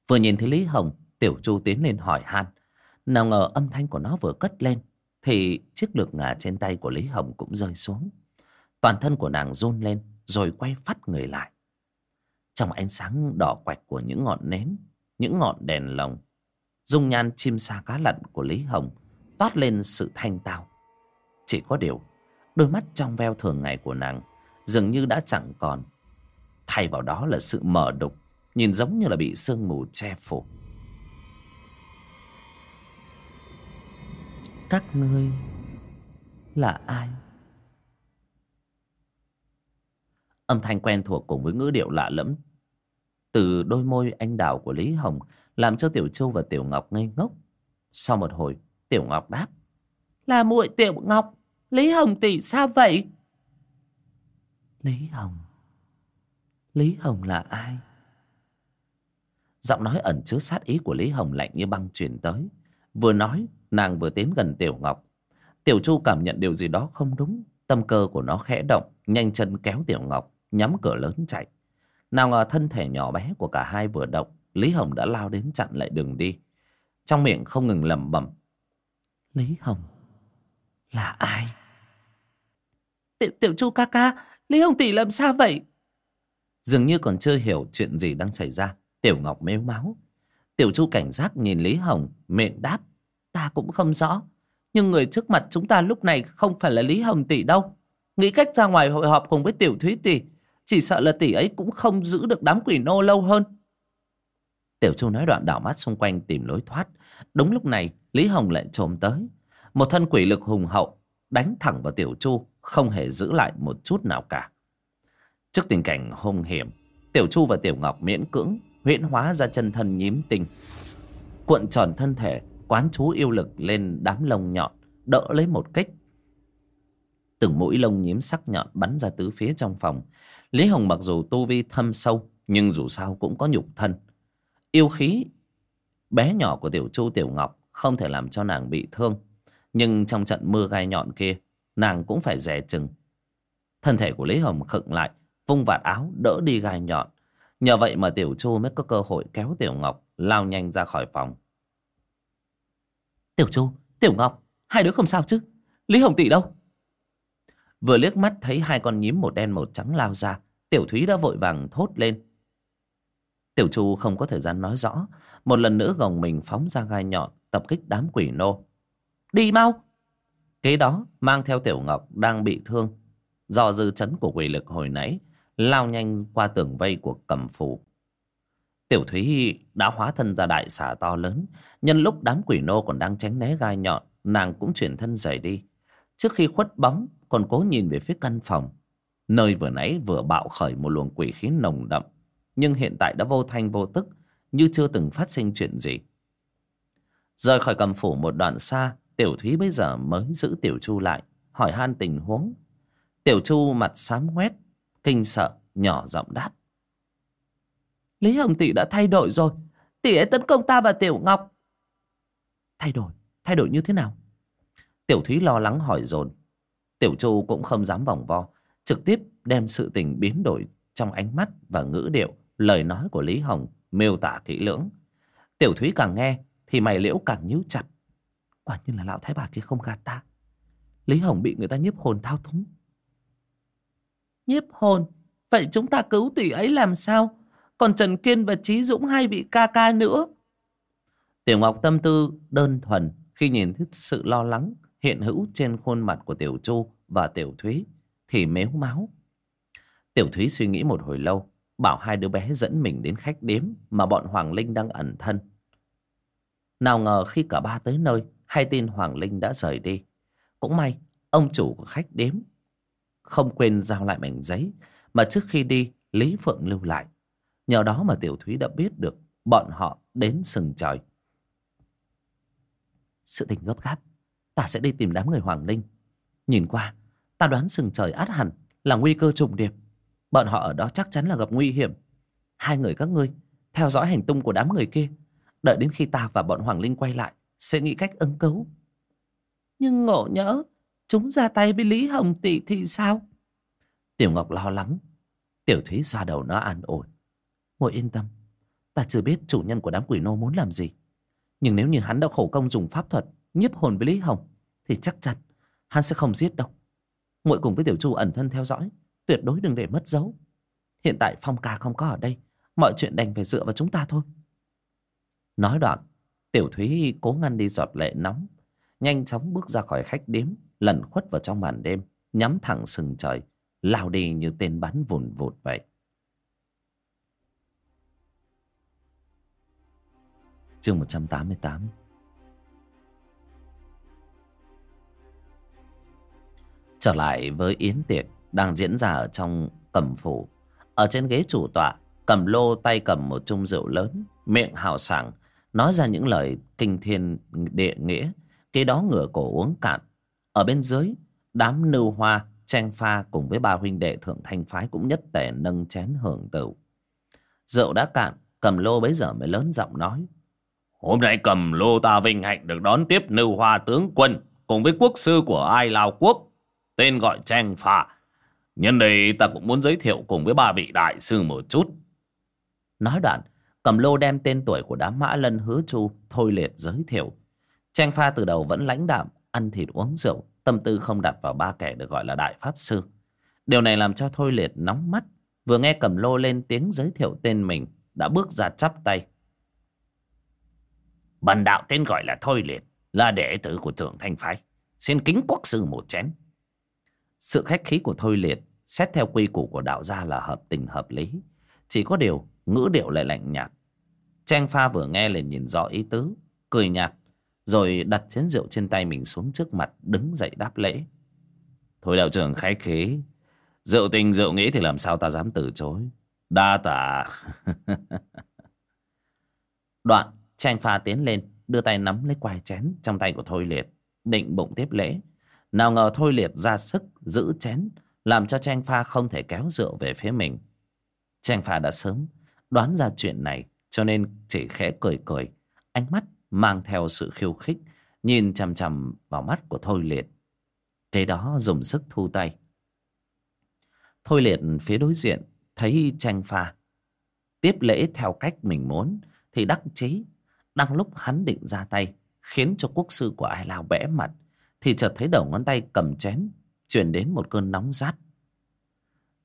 Vừa nhìn thấy Lý Hồng, Tiểu Chu tiến lên hỏi han. Nào ngờ âm thanh của nó vừa cất lên, Thì chiếc lược ngà trên tay của Lý Hồng cũng rơi xuống. Toàn thân của nàng run lên, Rồi quay phát người lại. Trong ánh sáng đỏ quạch của những ngọn nến, Những ngọn đèn lồng. Dung nhan chim sa cá lặn của Lý Hồng Toát lên sự thanh tao. Chỉ có điều, Đôi mắt trong veo thường ngày của nàng Dường như đã chẳng còn. Thay vào đó là sự mở đục, Nhìn giống như là bị sương mù che phủ. Các ngươi Là ai? Âm thanh quen thuộc cùng với ngữ điệu lạ lẫm. Từ đôi môi anh đào của Lý Hồng Làm cho Tiểu Châu và Tiểu Ngọc ngây ngốc. Sau một hồi Tiểu Ngọc đáp Là muội Tiểu Ngọc Lý Hồng tỷ sao vậy? Lý Hồng? Lý Hồng là ai? Giọng nói ẩn chứa sát ý của Lý Hồng lạnh như băng truyền tới. Vừa nói nàng vừa tiến gần Tiểu Ngọc. Tiểu Chu cảm nhận điều gì đó không đúng Tâm cơ của nó khẽ động Nhanh chân kéo Tiểu Ngọc Nhắm cửa lớn chạy. Nào ngờ thân thể nhỏ bé của cả hai vừa động Lý Hồng đã lao đến chặn lại đường đi. Trong miệng không ngừng lẩm bẩm Lý Hồng Là ai? Tiểu, tiểu Chu ca ca Lý Hồng tỷ làm sao vậy? Dường như còn chưa hiểu chuyện gì đang xảy ra Tiểu Ngọc mếu máu. Tiểu Chu cảnh giác nhìn Lý Hồng Miệng đáp Ta cũng không rõ Nhưng người trước mặt chúng ta lúc này không phải là Lý Hồng tỷ đâu. Nghĩ cách ra ngoài hội họp cùng với Tiểu Thúy tỷ chỉ sợ là tỷ ấy cũng không giữ được đám quỷ nô lâu hơn. Tiểu Chu nói đoạn đảo mắt xung quanh tìm lối thoát. Đúng lúc này, Lý Hồng lại trồm tới. Một thân quỷ lực hùng hậu Đánh thẳng vào Tiểu Chu, Không hề giữ lại một chút nào cả. Trước tình cảnh hung hiểm, Tiểu Chu và Tiểu Ngọc miễn cưỡng huyễn hóa ra chân thân nhím tinh cuộn tròn thân thể, quán chú yêu lực lên đám lông nhọn, đỡ lấy một kích từng mũi lông nhím sắc nhọn bắn ra tứ phía trong phòng. Lý hồng mặc dù tu vi thâm sâu, nhưng dù sao cũng có nhục thân. Yêu khí bé nhỏ của tiểu chu tiểu ngọc không thể làm cho nàng bị thương. Nhưng trong trận mưa gai nhọn kia, nàng cũng phải dè chừng. Thân thể của lý hồng khựng lại, vung vạt áo, đỡ đi gai nhọn. Nhờ vậy mà tiểu chu mới có cơ hội kéo tiểu ngọc lao nhanh ra khỏi phòng. Tiểu chu, tiểu ngọc, hai đứa không sao chứ? Lý hồng tỷ đâu? Vừa liếc mắt thấy hai con nhím một đen một trắng lao ra, tiểu thúy đã vội vàng thốt lên. Tiểu chu không có thời gian nói rõ, một lần nữa gồng mình phóng ra gai nhọn, tập kích đám quỷ nô. Đi mau! Kế đó, mang theo tiểu ngọc đang bị thương, do dư chấn của quỷ lực hồi nãy, lao nhanh qua tường vây của cầm phủ tiểu thúy đã hóa thân ra đại xà to lớn, nhân lúc đám quỷ nô còn đang tránh né gai nhọn, nàng cũng chuyển thân rời đi. Trước khi khuất bóng còn cố nhìn về phía căn phòng. Nơi vừa nãy vừa bạo khởi một luồng quỷ khí nồng đậm, nhưng hiện tại đã vô thanh vô tức, như chưa từng phát sinh chuyện gì. Rời khỏi cầm phủ một đoạn xa, tiểu thúy bây giờ mới giữ tiểu chu lại, hỏi han tình huống. Tiểu chu mặt xám ngoét, kinh sợ, nhỏ giọng đáp. Lý hồng tỷ đã thay đổi rồi tỷ ấy tấn công ta và tiểu ngọc. Thay đổi? Thay đổi như thế nào? Tiểu thúy lo lắng hỏi dồn tiểu chu cũng không dám vòng vo trực tiếp đem sự tình biến đổi trong ánh mắt và ngữ điệu lời nói của lý hồng miêu tả kỹ lưỡng. Tiểu thúy càng nghe thì mày liễu càng nhíu chặt. Quả nhiên là lão thái bà kia không gạt ta. Lý hồng bị người ta nhiếp hồn thao túng. Nhiếp hồn? Vậy chúng ta cứu tỷ ấy làm sao? Còn trần kiên và trí dũng hai vị ca ca nữa. Tiểu ngọc tâm tư đơn thuần khi nhìn thấy sự lo lắng hiện hữu trên khuôn mặt của tiểu chu và tiểu thúy thì mếu máu. Tiểu thúy suy nghĩ một hồi lâu, bảo hai đứa bé dẫn mình đến khách điếm mà bọn hoàng linh đang ẩn thân. Nào ngờ khi cả ba tới nơi, hay tin hoàng linh đã rời đi, cũng may ông chủ của khách điếm không quên giao lại mảnh giấy mà trước khi đi lý phượng lưu lại. Nhờ đó mà tiểu thúy đã biết được bọn họ đến sừng trời. Sự tình gấp gáp ta sẽ đi tìm đám người hoàng linh. Nhìn qua, ta đoán sừng trời át hẳn là nguy cơ trùng điệp. Bọn họ ở đó chắc chắn là gặp nguy hiểm. Hai người các ngươi, theo dõi hành tung của đám người kia. Đợi đến khi ta và bọn hoàng linh quay lại, sẽ nghĩ cách ứng cứu. Nhưng ngộ nhỡ, chúng ra tay với lý hồng tỷ thì sao? Tiểu ngọc lo lắng. Tiểu thúy xoa đầu nó an ủi. Muội yên tâm, ta chưa biết chủ nhân của đám quỷ nô muốn làm gì. Nhưng nếu như hắn đã khổ công dùng pháp thuật nhiếp hồn với lý hồng, thì chắc chắn hắn sẽ không giết đâu. Muội cùng với tiểu chu ẩn thân theo dõi, tuyệt đối đừng để mất dấu. Hiện tại phong ca không có ở đây, mọi chuyện đành phải dựa vào chúng ta thôi. Nói đoạn, tiểu thúy cố ngăn đi giọt lệ nóng, nhanh chóng bước ra khỏi khách điếm, lẩn khuất vào trong màn đêm, nhắm thẳng sừng trời, lao đi như tên bắn vùn vụt vậy. Chương 188 trở lại với yến tiệc đang diễn ra ở trong cẩm phủ. Ở trên ghế chủ tọa, cầm lô tay cầm một chung rượu lớn, miệng hào sảng, nói ra những lời kinh thiên địa nghĩa, kế đó ngửa cổ uống cạn. Ở bên dưới, đám nưu hoa tranh pha cùng với ba huynh đệ thượng thanh phái cũng nhất tề nâng chén hưởng tửu rượu đã cạn, cầm lô bấy giờ mới lớn giọng nói, hôm nay cầm lô ta vinh hạnh được đón tiếp nưu hoa tướng quân cùng với quốc sư của ai lao quốc tên gọi Trang pha. Nhân đây ta cũng muốn giới thiệu cùng với ba vị đại sư một chút. Nói đoạn, cầm lô đem tên tuổi của đám mã lân hứa chu thôi liệt giới thiệu. Trang pha từ đầu vẫn lãnh đạm, ăn thịt uống rượu, tâm tư không đặt vào ba kẻ được gọi là đại pháp sư. Điều này làm cho thôi liệt nóng mắt, vừa nghe cầm lô lên tiếng giới thiệu tên mình, đã bước ra chắp tay. Bần đạo tên gọi là thôi liệt, là đệ tử của trưởng thanh phái. Xin kính quốc sư một chén sự khách khí của thôi liệt xét theo quy củ của đạo gia là hợp tình hợp lý. Chỉ có điều, ngữ điệu lại lạnh nhạt. Trang pha vừa nghe liền nhìn rõ ý tứ, cười nhạt, rồi đặt chén rượu trên tay mình xuống trước mặt, đứng dậy đáp lễ. Thôi đạo trưởng khách khí, rượu tình rượu nghĩ thì làm sao ta dám từ chối? Đa tạ. Đoạn trang pha tiến lên, đưa tay nắm lấy quai chén trong tay của thôi liệt, định bụng tiếp lễ nào ngờ thôi liệt ra sức giữ chén, làm cho trang pha không thể kéo rượu về phía mình. Trang pha đã sớm đoán ra chuyện này, cho nên chỉ khẽ cười cười, ánh mắt mang theo sự khiêu khích, nhìn chằm chằm vào mắt của thôi liệt. Kế đó dùng sức thu tay. Thôi liệt phía đối diện thấy Chanh pha tiếp lễ theo cách mình muốn, thì đắc chí, đang lúc hắn định ra tay, khiến cho quốc sư của ai lao bẽ mặt thì chợt thấy đầu ngón tay cầm chén, truyền đến một cơn nóng rát.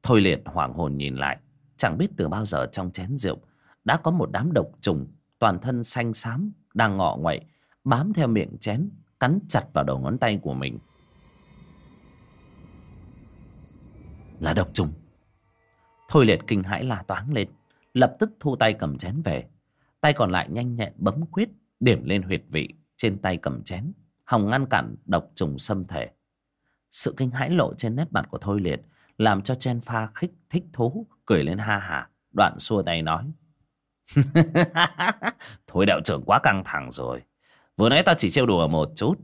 Thôi liệt hoảng hồn nhìn lại, chẳng biết từ bao giờ trong chén rượu đã có một đám độc trùng, toàn thân xanh xám, đang ngọ nguậy, bám theo miệng chén, cắn chặt vào đầu ngón tay của mình. Là độc trùng. Thôi liệt kinh hãi la toáng lên, lập tức thu tay cầm chén về. Tay còn lại nhanh nhẹn bấm quyết, điểm lên huyệt vị trên tay cầm chén hòng ngăn cản độc trùng xâm thể. Sự kinh hãi lộ trên nét mặt của thôi liệt làm cho chen pha khích thích thú, cười lên ha hả đoạn xua tay nói, thôi đạo trưởng quá căng thẳng rồi. Vừa nãy ta chỉ trêu đùa một chút.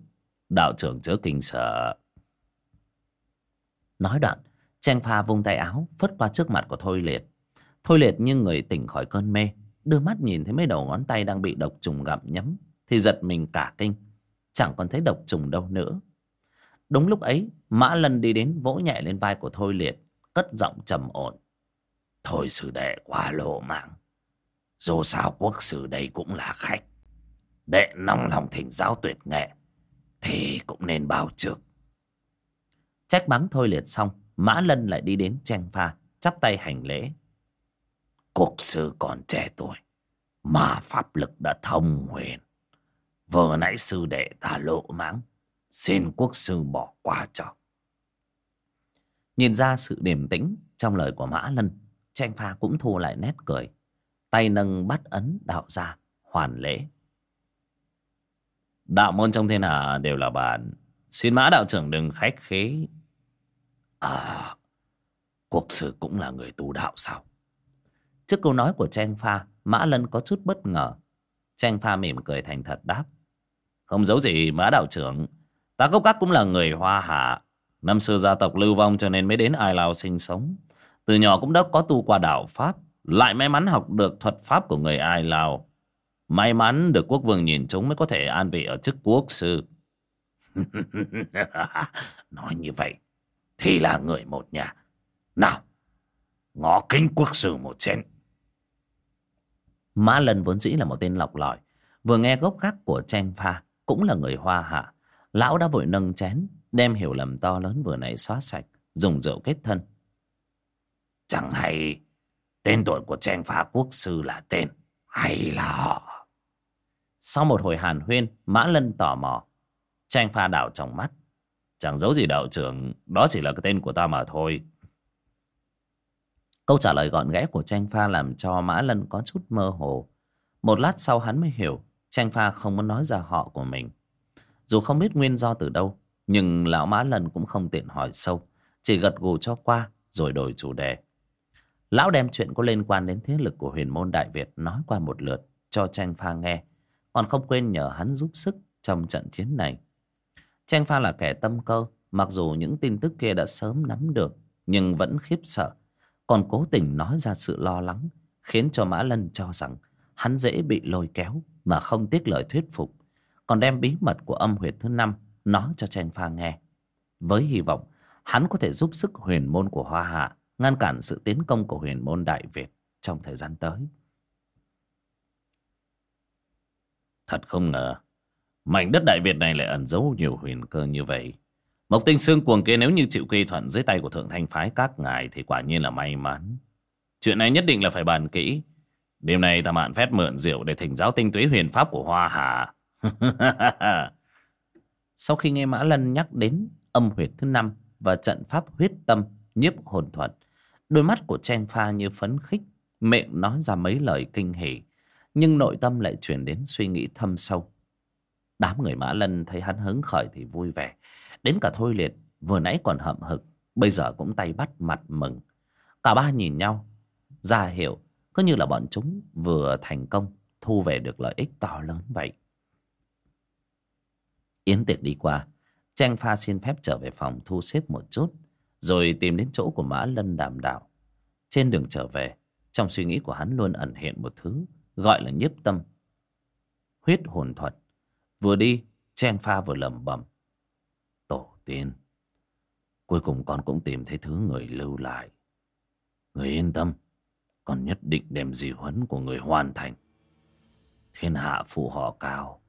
Đạo trưởng chớ kinh sợ. Nói đoạn, chen pha vung tay áo, phất qua trước mặt của thôi liệt. Thôi liệt như người tỉnh khỏi cơn mê, đưa mắt nhìn thấy mấy đầu ngón tay đang bị độc trùng gặm nhấm, thì giật mình cả kinh chẳng còn thấy độc trùng đâu nữa. Đúng lúc ấy, mã lân đi đến vỗ nhẹ lên vai của thôi liệt, cất giọng trầm ổn. Thôi sư đệ quá lộ mạng. Dù sao quốc sư đây cũng là khách. Đệ nóng lòng thỉnh giáo tuyệt nghệ, thì cũng nên bao trước. Trách mắng thôi liệt xong, mã lân lại đi đến tranh pha, chắp tay hành lễ. Quốc sư còn trẻ tuổi, mà pháp lực đã thông huyền vừa nãy sư đệ ta lộ mắng xin quốc sư bỏ qua cho. Nhìn ra sự điềm tĩnh trong lời của mã lân, tranh pha cũng thu lại nét cười, tay nâng bắt ấn đạo ra, hoàn lễ. Đạo môn trong thiên hạ đều là bạn. Xin mã đạo trưởng đừng khách khí. À quốc sư cũng là người tu đạo sao? Trước câu nói của tranh pha, mã lân có chút bất ngờ. Tranh pha mỉm cười thành thật đáp không giấu gì mã đạo trưởng. Ta gốc gác cũng là người hoa hạ. Năm xưa gia tộc lưu vong cho nên mới đến ai lao sinh sống. Từ nhỏ cũng đã có tu qua đạo pháp, lại may mắn học được thuật pháp của người ai lao. May mắn được quốc vương nhìn chúng mới có thể an vị ở chức quốc sư. Nói như vậy thì là người một nhà. Nào, ngó kính quốc sư một chén. Mã lần vốn dĩ là một tên lọc lỏi vừa nghe gốc gác của Trang pha cũng là người hoa hạ, lão đã vội nâng chén, đem hiểu lầm to lớn vừa nãy xóa sạch, dùng rượu kết thân. Chẳng hay, tên tuổi của tranh pha quốc sư là tên hay là họ sau một hồi hàn huyên, mã lân tò mò. Tranh pha đảo trong mắt. Chẳng giấu gì đạo trưởng, đó chỉ là cái tên của ta mà thôi. Câu trả lời gọn ghẽ của tranh pha làm cho mã lân có chút mơ hồ. Một lát sau hắn mới hiểu tranh pha không muốn nói ra họ của mình. Dù không biết nguyên do từ đâu, nhưng lão mã lần cũng không tiện hỏi sâu, chỉ gật gù cho qua rồi đổi chủ đề. Lão đem chuyện có liên quan đến thế lực của huyền môn đại việt nói qua một lượt, cho tranh pha nghe, còn không quên nhờ hắn giúp sức trong trận chiến này. Tranh pha là kẻ tâm cơ, mặc dù những tin tức kia đã sớm nắm được, nhưng vẫn khiếp sợ, còn cố tình nói ra sự lo lắng, khiến cho mã lân cho rằng hắn dễ bị lôi kéo mà không tiếc lời thuyết phục, còn đem bí mật của âm huyệt thứ năm nói cho tranh pha nghe. Với hy vọng, hắn có thể giúp sức huyền môn của hoa hạ ngăn cản sự tiến công của huyền môn đại việt trong thời gian tới. Thật không ngờ, mảnh đất đại việt này lại ẩn giấu nhiều huyền cơ như vậy. Mộc tinh xương cuồng kia nếu như chịu quy thuận dưới tay của thượng thanh phái các ngài thì quả nhiên là may mắn. Chuyện này nhất định là phải bàn kỹ đêm nay ta mạn phép mượn rượu để thỉnh giáo tinh túy huyền pháp của hoa hạ sau khi nghe mã lân nhắc đến âm huyệt thứ năm và trận pháp huyết tâm, nhiếp hồn thuật, đôi mắt của Trang pha như phấn khích, miệng nói ra mấy lời kinh hỉ, nhưng nội tâm lại chuyển đến suy nghĩ thâm sâu. Đám người mã lân thấy hắn hứng khởi thì vui vẻ. Đến cả thôi liệt, vừa nãy còn hậm hực, bây giờ cũng tay bắt mặt mừng. Cả ba nhìn nhau, ra hiểu cứ như là bọn chúng vừa thành công, thu về được lợi ích to lớn vậy. Yến tiệc đi qua Trang pha xin phép trở về phòng thu xếp một chút, rồi tìm đến chỗ của mã lân đàm đạo. Trên đường trở về, trong suy nghĩ của hắn luôn ẩn hiện một thứ gọi là nhiếp tâm. Huyết hồn thuật. Vừa đi Trang pha vừa lẩm bẩm. Tổ tiên, cuối cùng con cũng tìm thấy thứ người lưu lại. Người yên tâm còn nhất định đem di huấn của người hoàn thành. Thiên hạ phụ họ cao.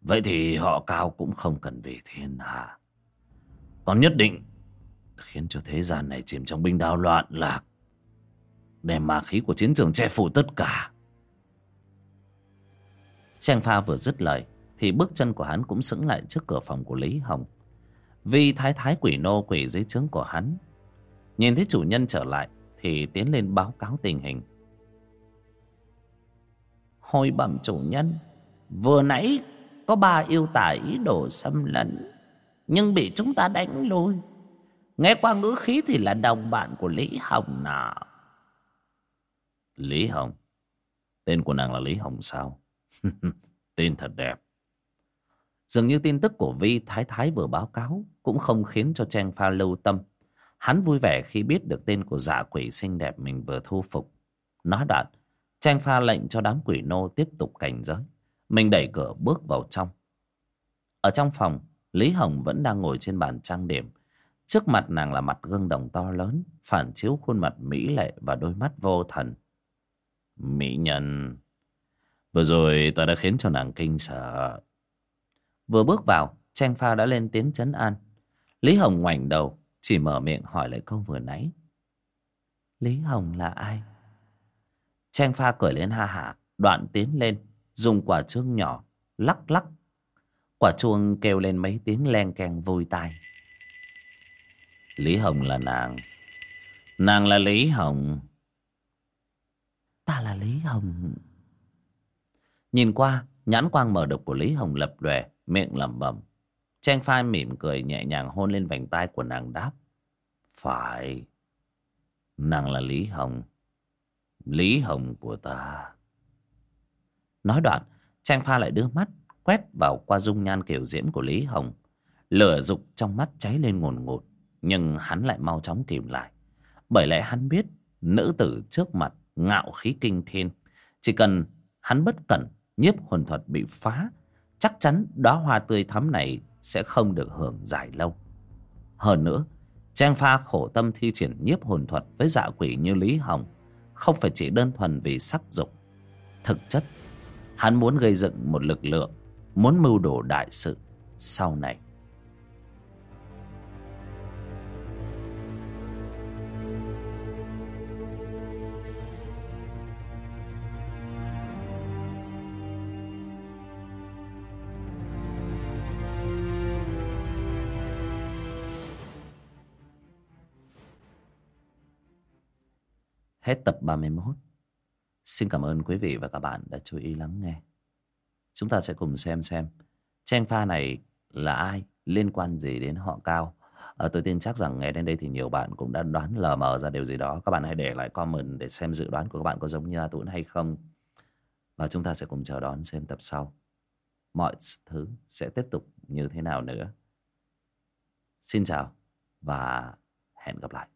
Vậy thì họ cao cũng không cần vì thiên hạ. Còn nhất định khiến cho thế gian này chìm trong binh đao loạn lạc, đem ma khí của chiến trường che phủ tất cả. Trang pha vừa dứt lời, thì bước chân của hắn cũng sững lại trước cửa phòng của lý hồng. Vì thái thái quỷ nô quỷ dưới trướng của hắn, nhìn thấy chủ nhân trở lại thì tiến lên báo cáo tình hình. Hồi bẩm chủ nhân, vừa nãy có ba yêu tả ý đồ xâm lấn, nhưng bị chúng ta đánh lui. Nghe qua ngữ khí thì là đồng bạn của lý hồng nọ lý hồng? Tên của nàng là lý hồng sao? Tên thật đẹp. Dường như tin tức của vi thái thái vừa báo cáo cũng không khiến cho trang pha lưu tâm hắn vui vẻ khi biết được tên của giả quỷ xinh đẹp mình vừa thu phục. Nói đoạn trang pha lệnh cho đám quỷ nô tiếp tục cảnh giới. Mình đẩy cửa bước vào trong. Ở trong phòng, lý hồng vẫn đang ngồi trên bàn trang điểm. Trước mặt nàng là mặt gương đồng to lớn, phản chiếu khuôn mặt mỹ lệ và đôi mắt vô thần. Mỹ nhân, vừa rồi ta đã khiến cho nàng kinh sợ. Vừa bước vào trang pha đã lên tiếng chấn an. Lý hồng ngoảnh đầu chỉ mở miệng hỏi lại câu vừa nãy. Lý hồng là ai? Trang pha cười lên ha hả đoạn tiến lên dùng quả chuông nhỏ lắc lắc. Quả chuông kêu lên mấy tiếng len keng vui tai. Lý hồng là nàng. Nàng là lý hồng. Ta là lý hồng. Nhìn qua nhãn quang mở độc của lý hồng lập lòe miệng lẩm bẩm Trang phai mỉm cười nhẹ nhàng hôn lên vành tai của nàng đáp. Phải. Nàng là Lý Hồng. Lý Hồng của ta. Nói đoạn, Trang pha lại đưa mắt quét vào qua dung nhan kiểu diễm của Lý Hồng. Lửa dục trong mắt cháy lên ngồn ngụt. Nhưng hắn lại mau chóng kìm lại. Bởi lẽ hắn biết nữ tử trước mặt ngạo khí kinh thiên. Chỉ cần hắn bất cẩn, nhiếp hồn thuật bị phá. Chắc chắn đóa hoa tươi thắm này sẽ không được hưởng dài lâu. Hơn nữa, Trang Pha khổ tâm thi triển nhiếp hồn thuật với dạ quỷ như Lý Hồng không phải chỉ đơn thuần vì sắc dục. Thực chất, hắn muốn gây dựng một lực lượng, muốn mưu đồ đại sự sau này. Hết tập 31. Xin cảm ơn quý vị và các bạn đã chú ý lắng nghe. Chúng ta sẽ cùng xem xem Trang pha này là ai, liên quan gì đến họ cao. À, tôi tin chắc rằng nghe đến đây thì nhiều bạn cũng đã đoán lờ mờ ra điều gì đó. Các bạn hãy để lại comment để xem dự đoán của các bạn có giống như A Tuấn hay không. Và chúng ta sẽ cùng chờ đón xem tập sau. Mọi thứ sẽ tiếp tục như thế nào nữa. Xin chào và hẹn gặp lại.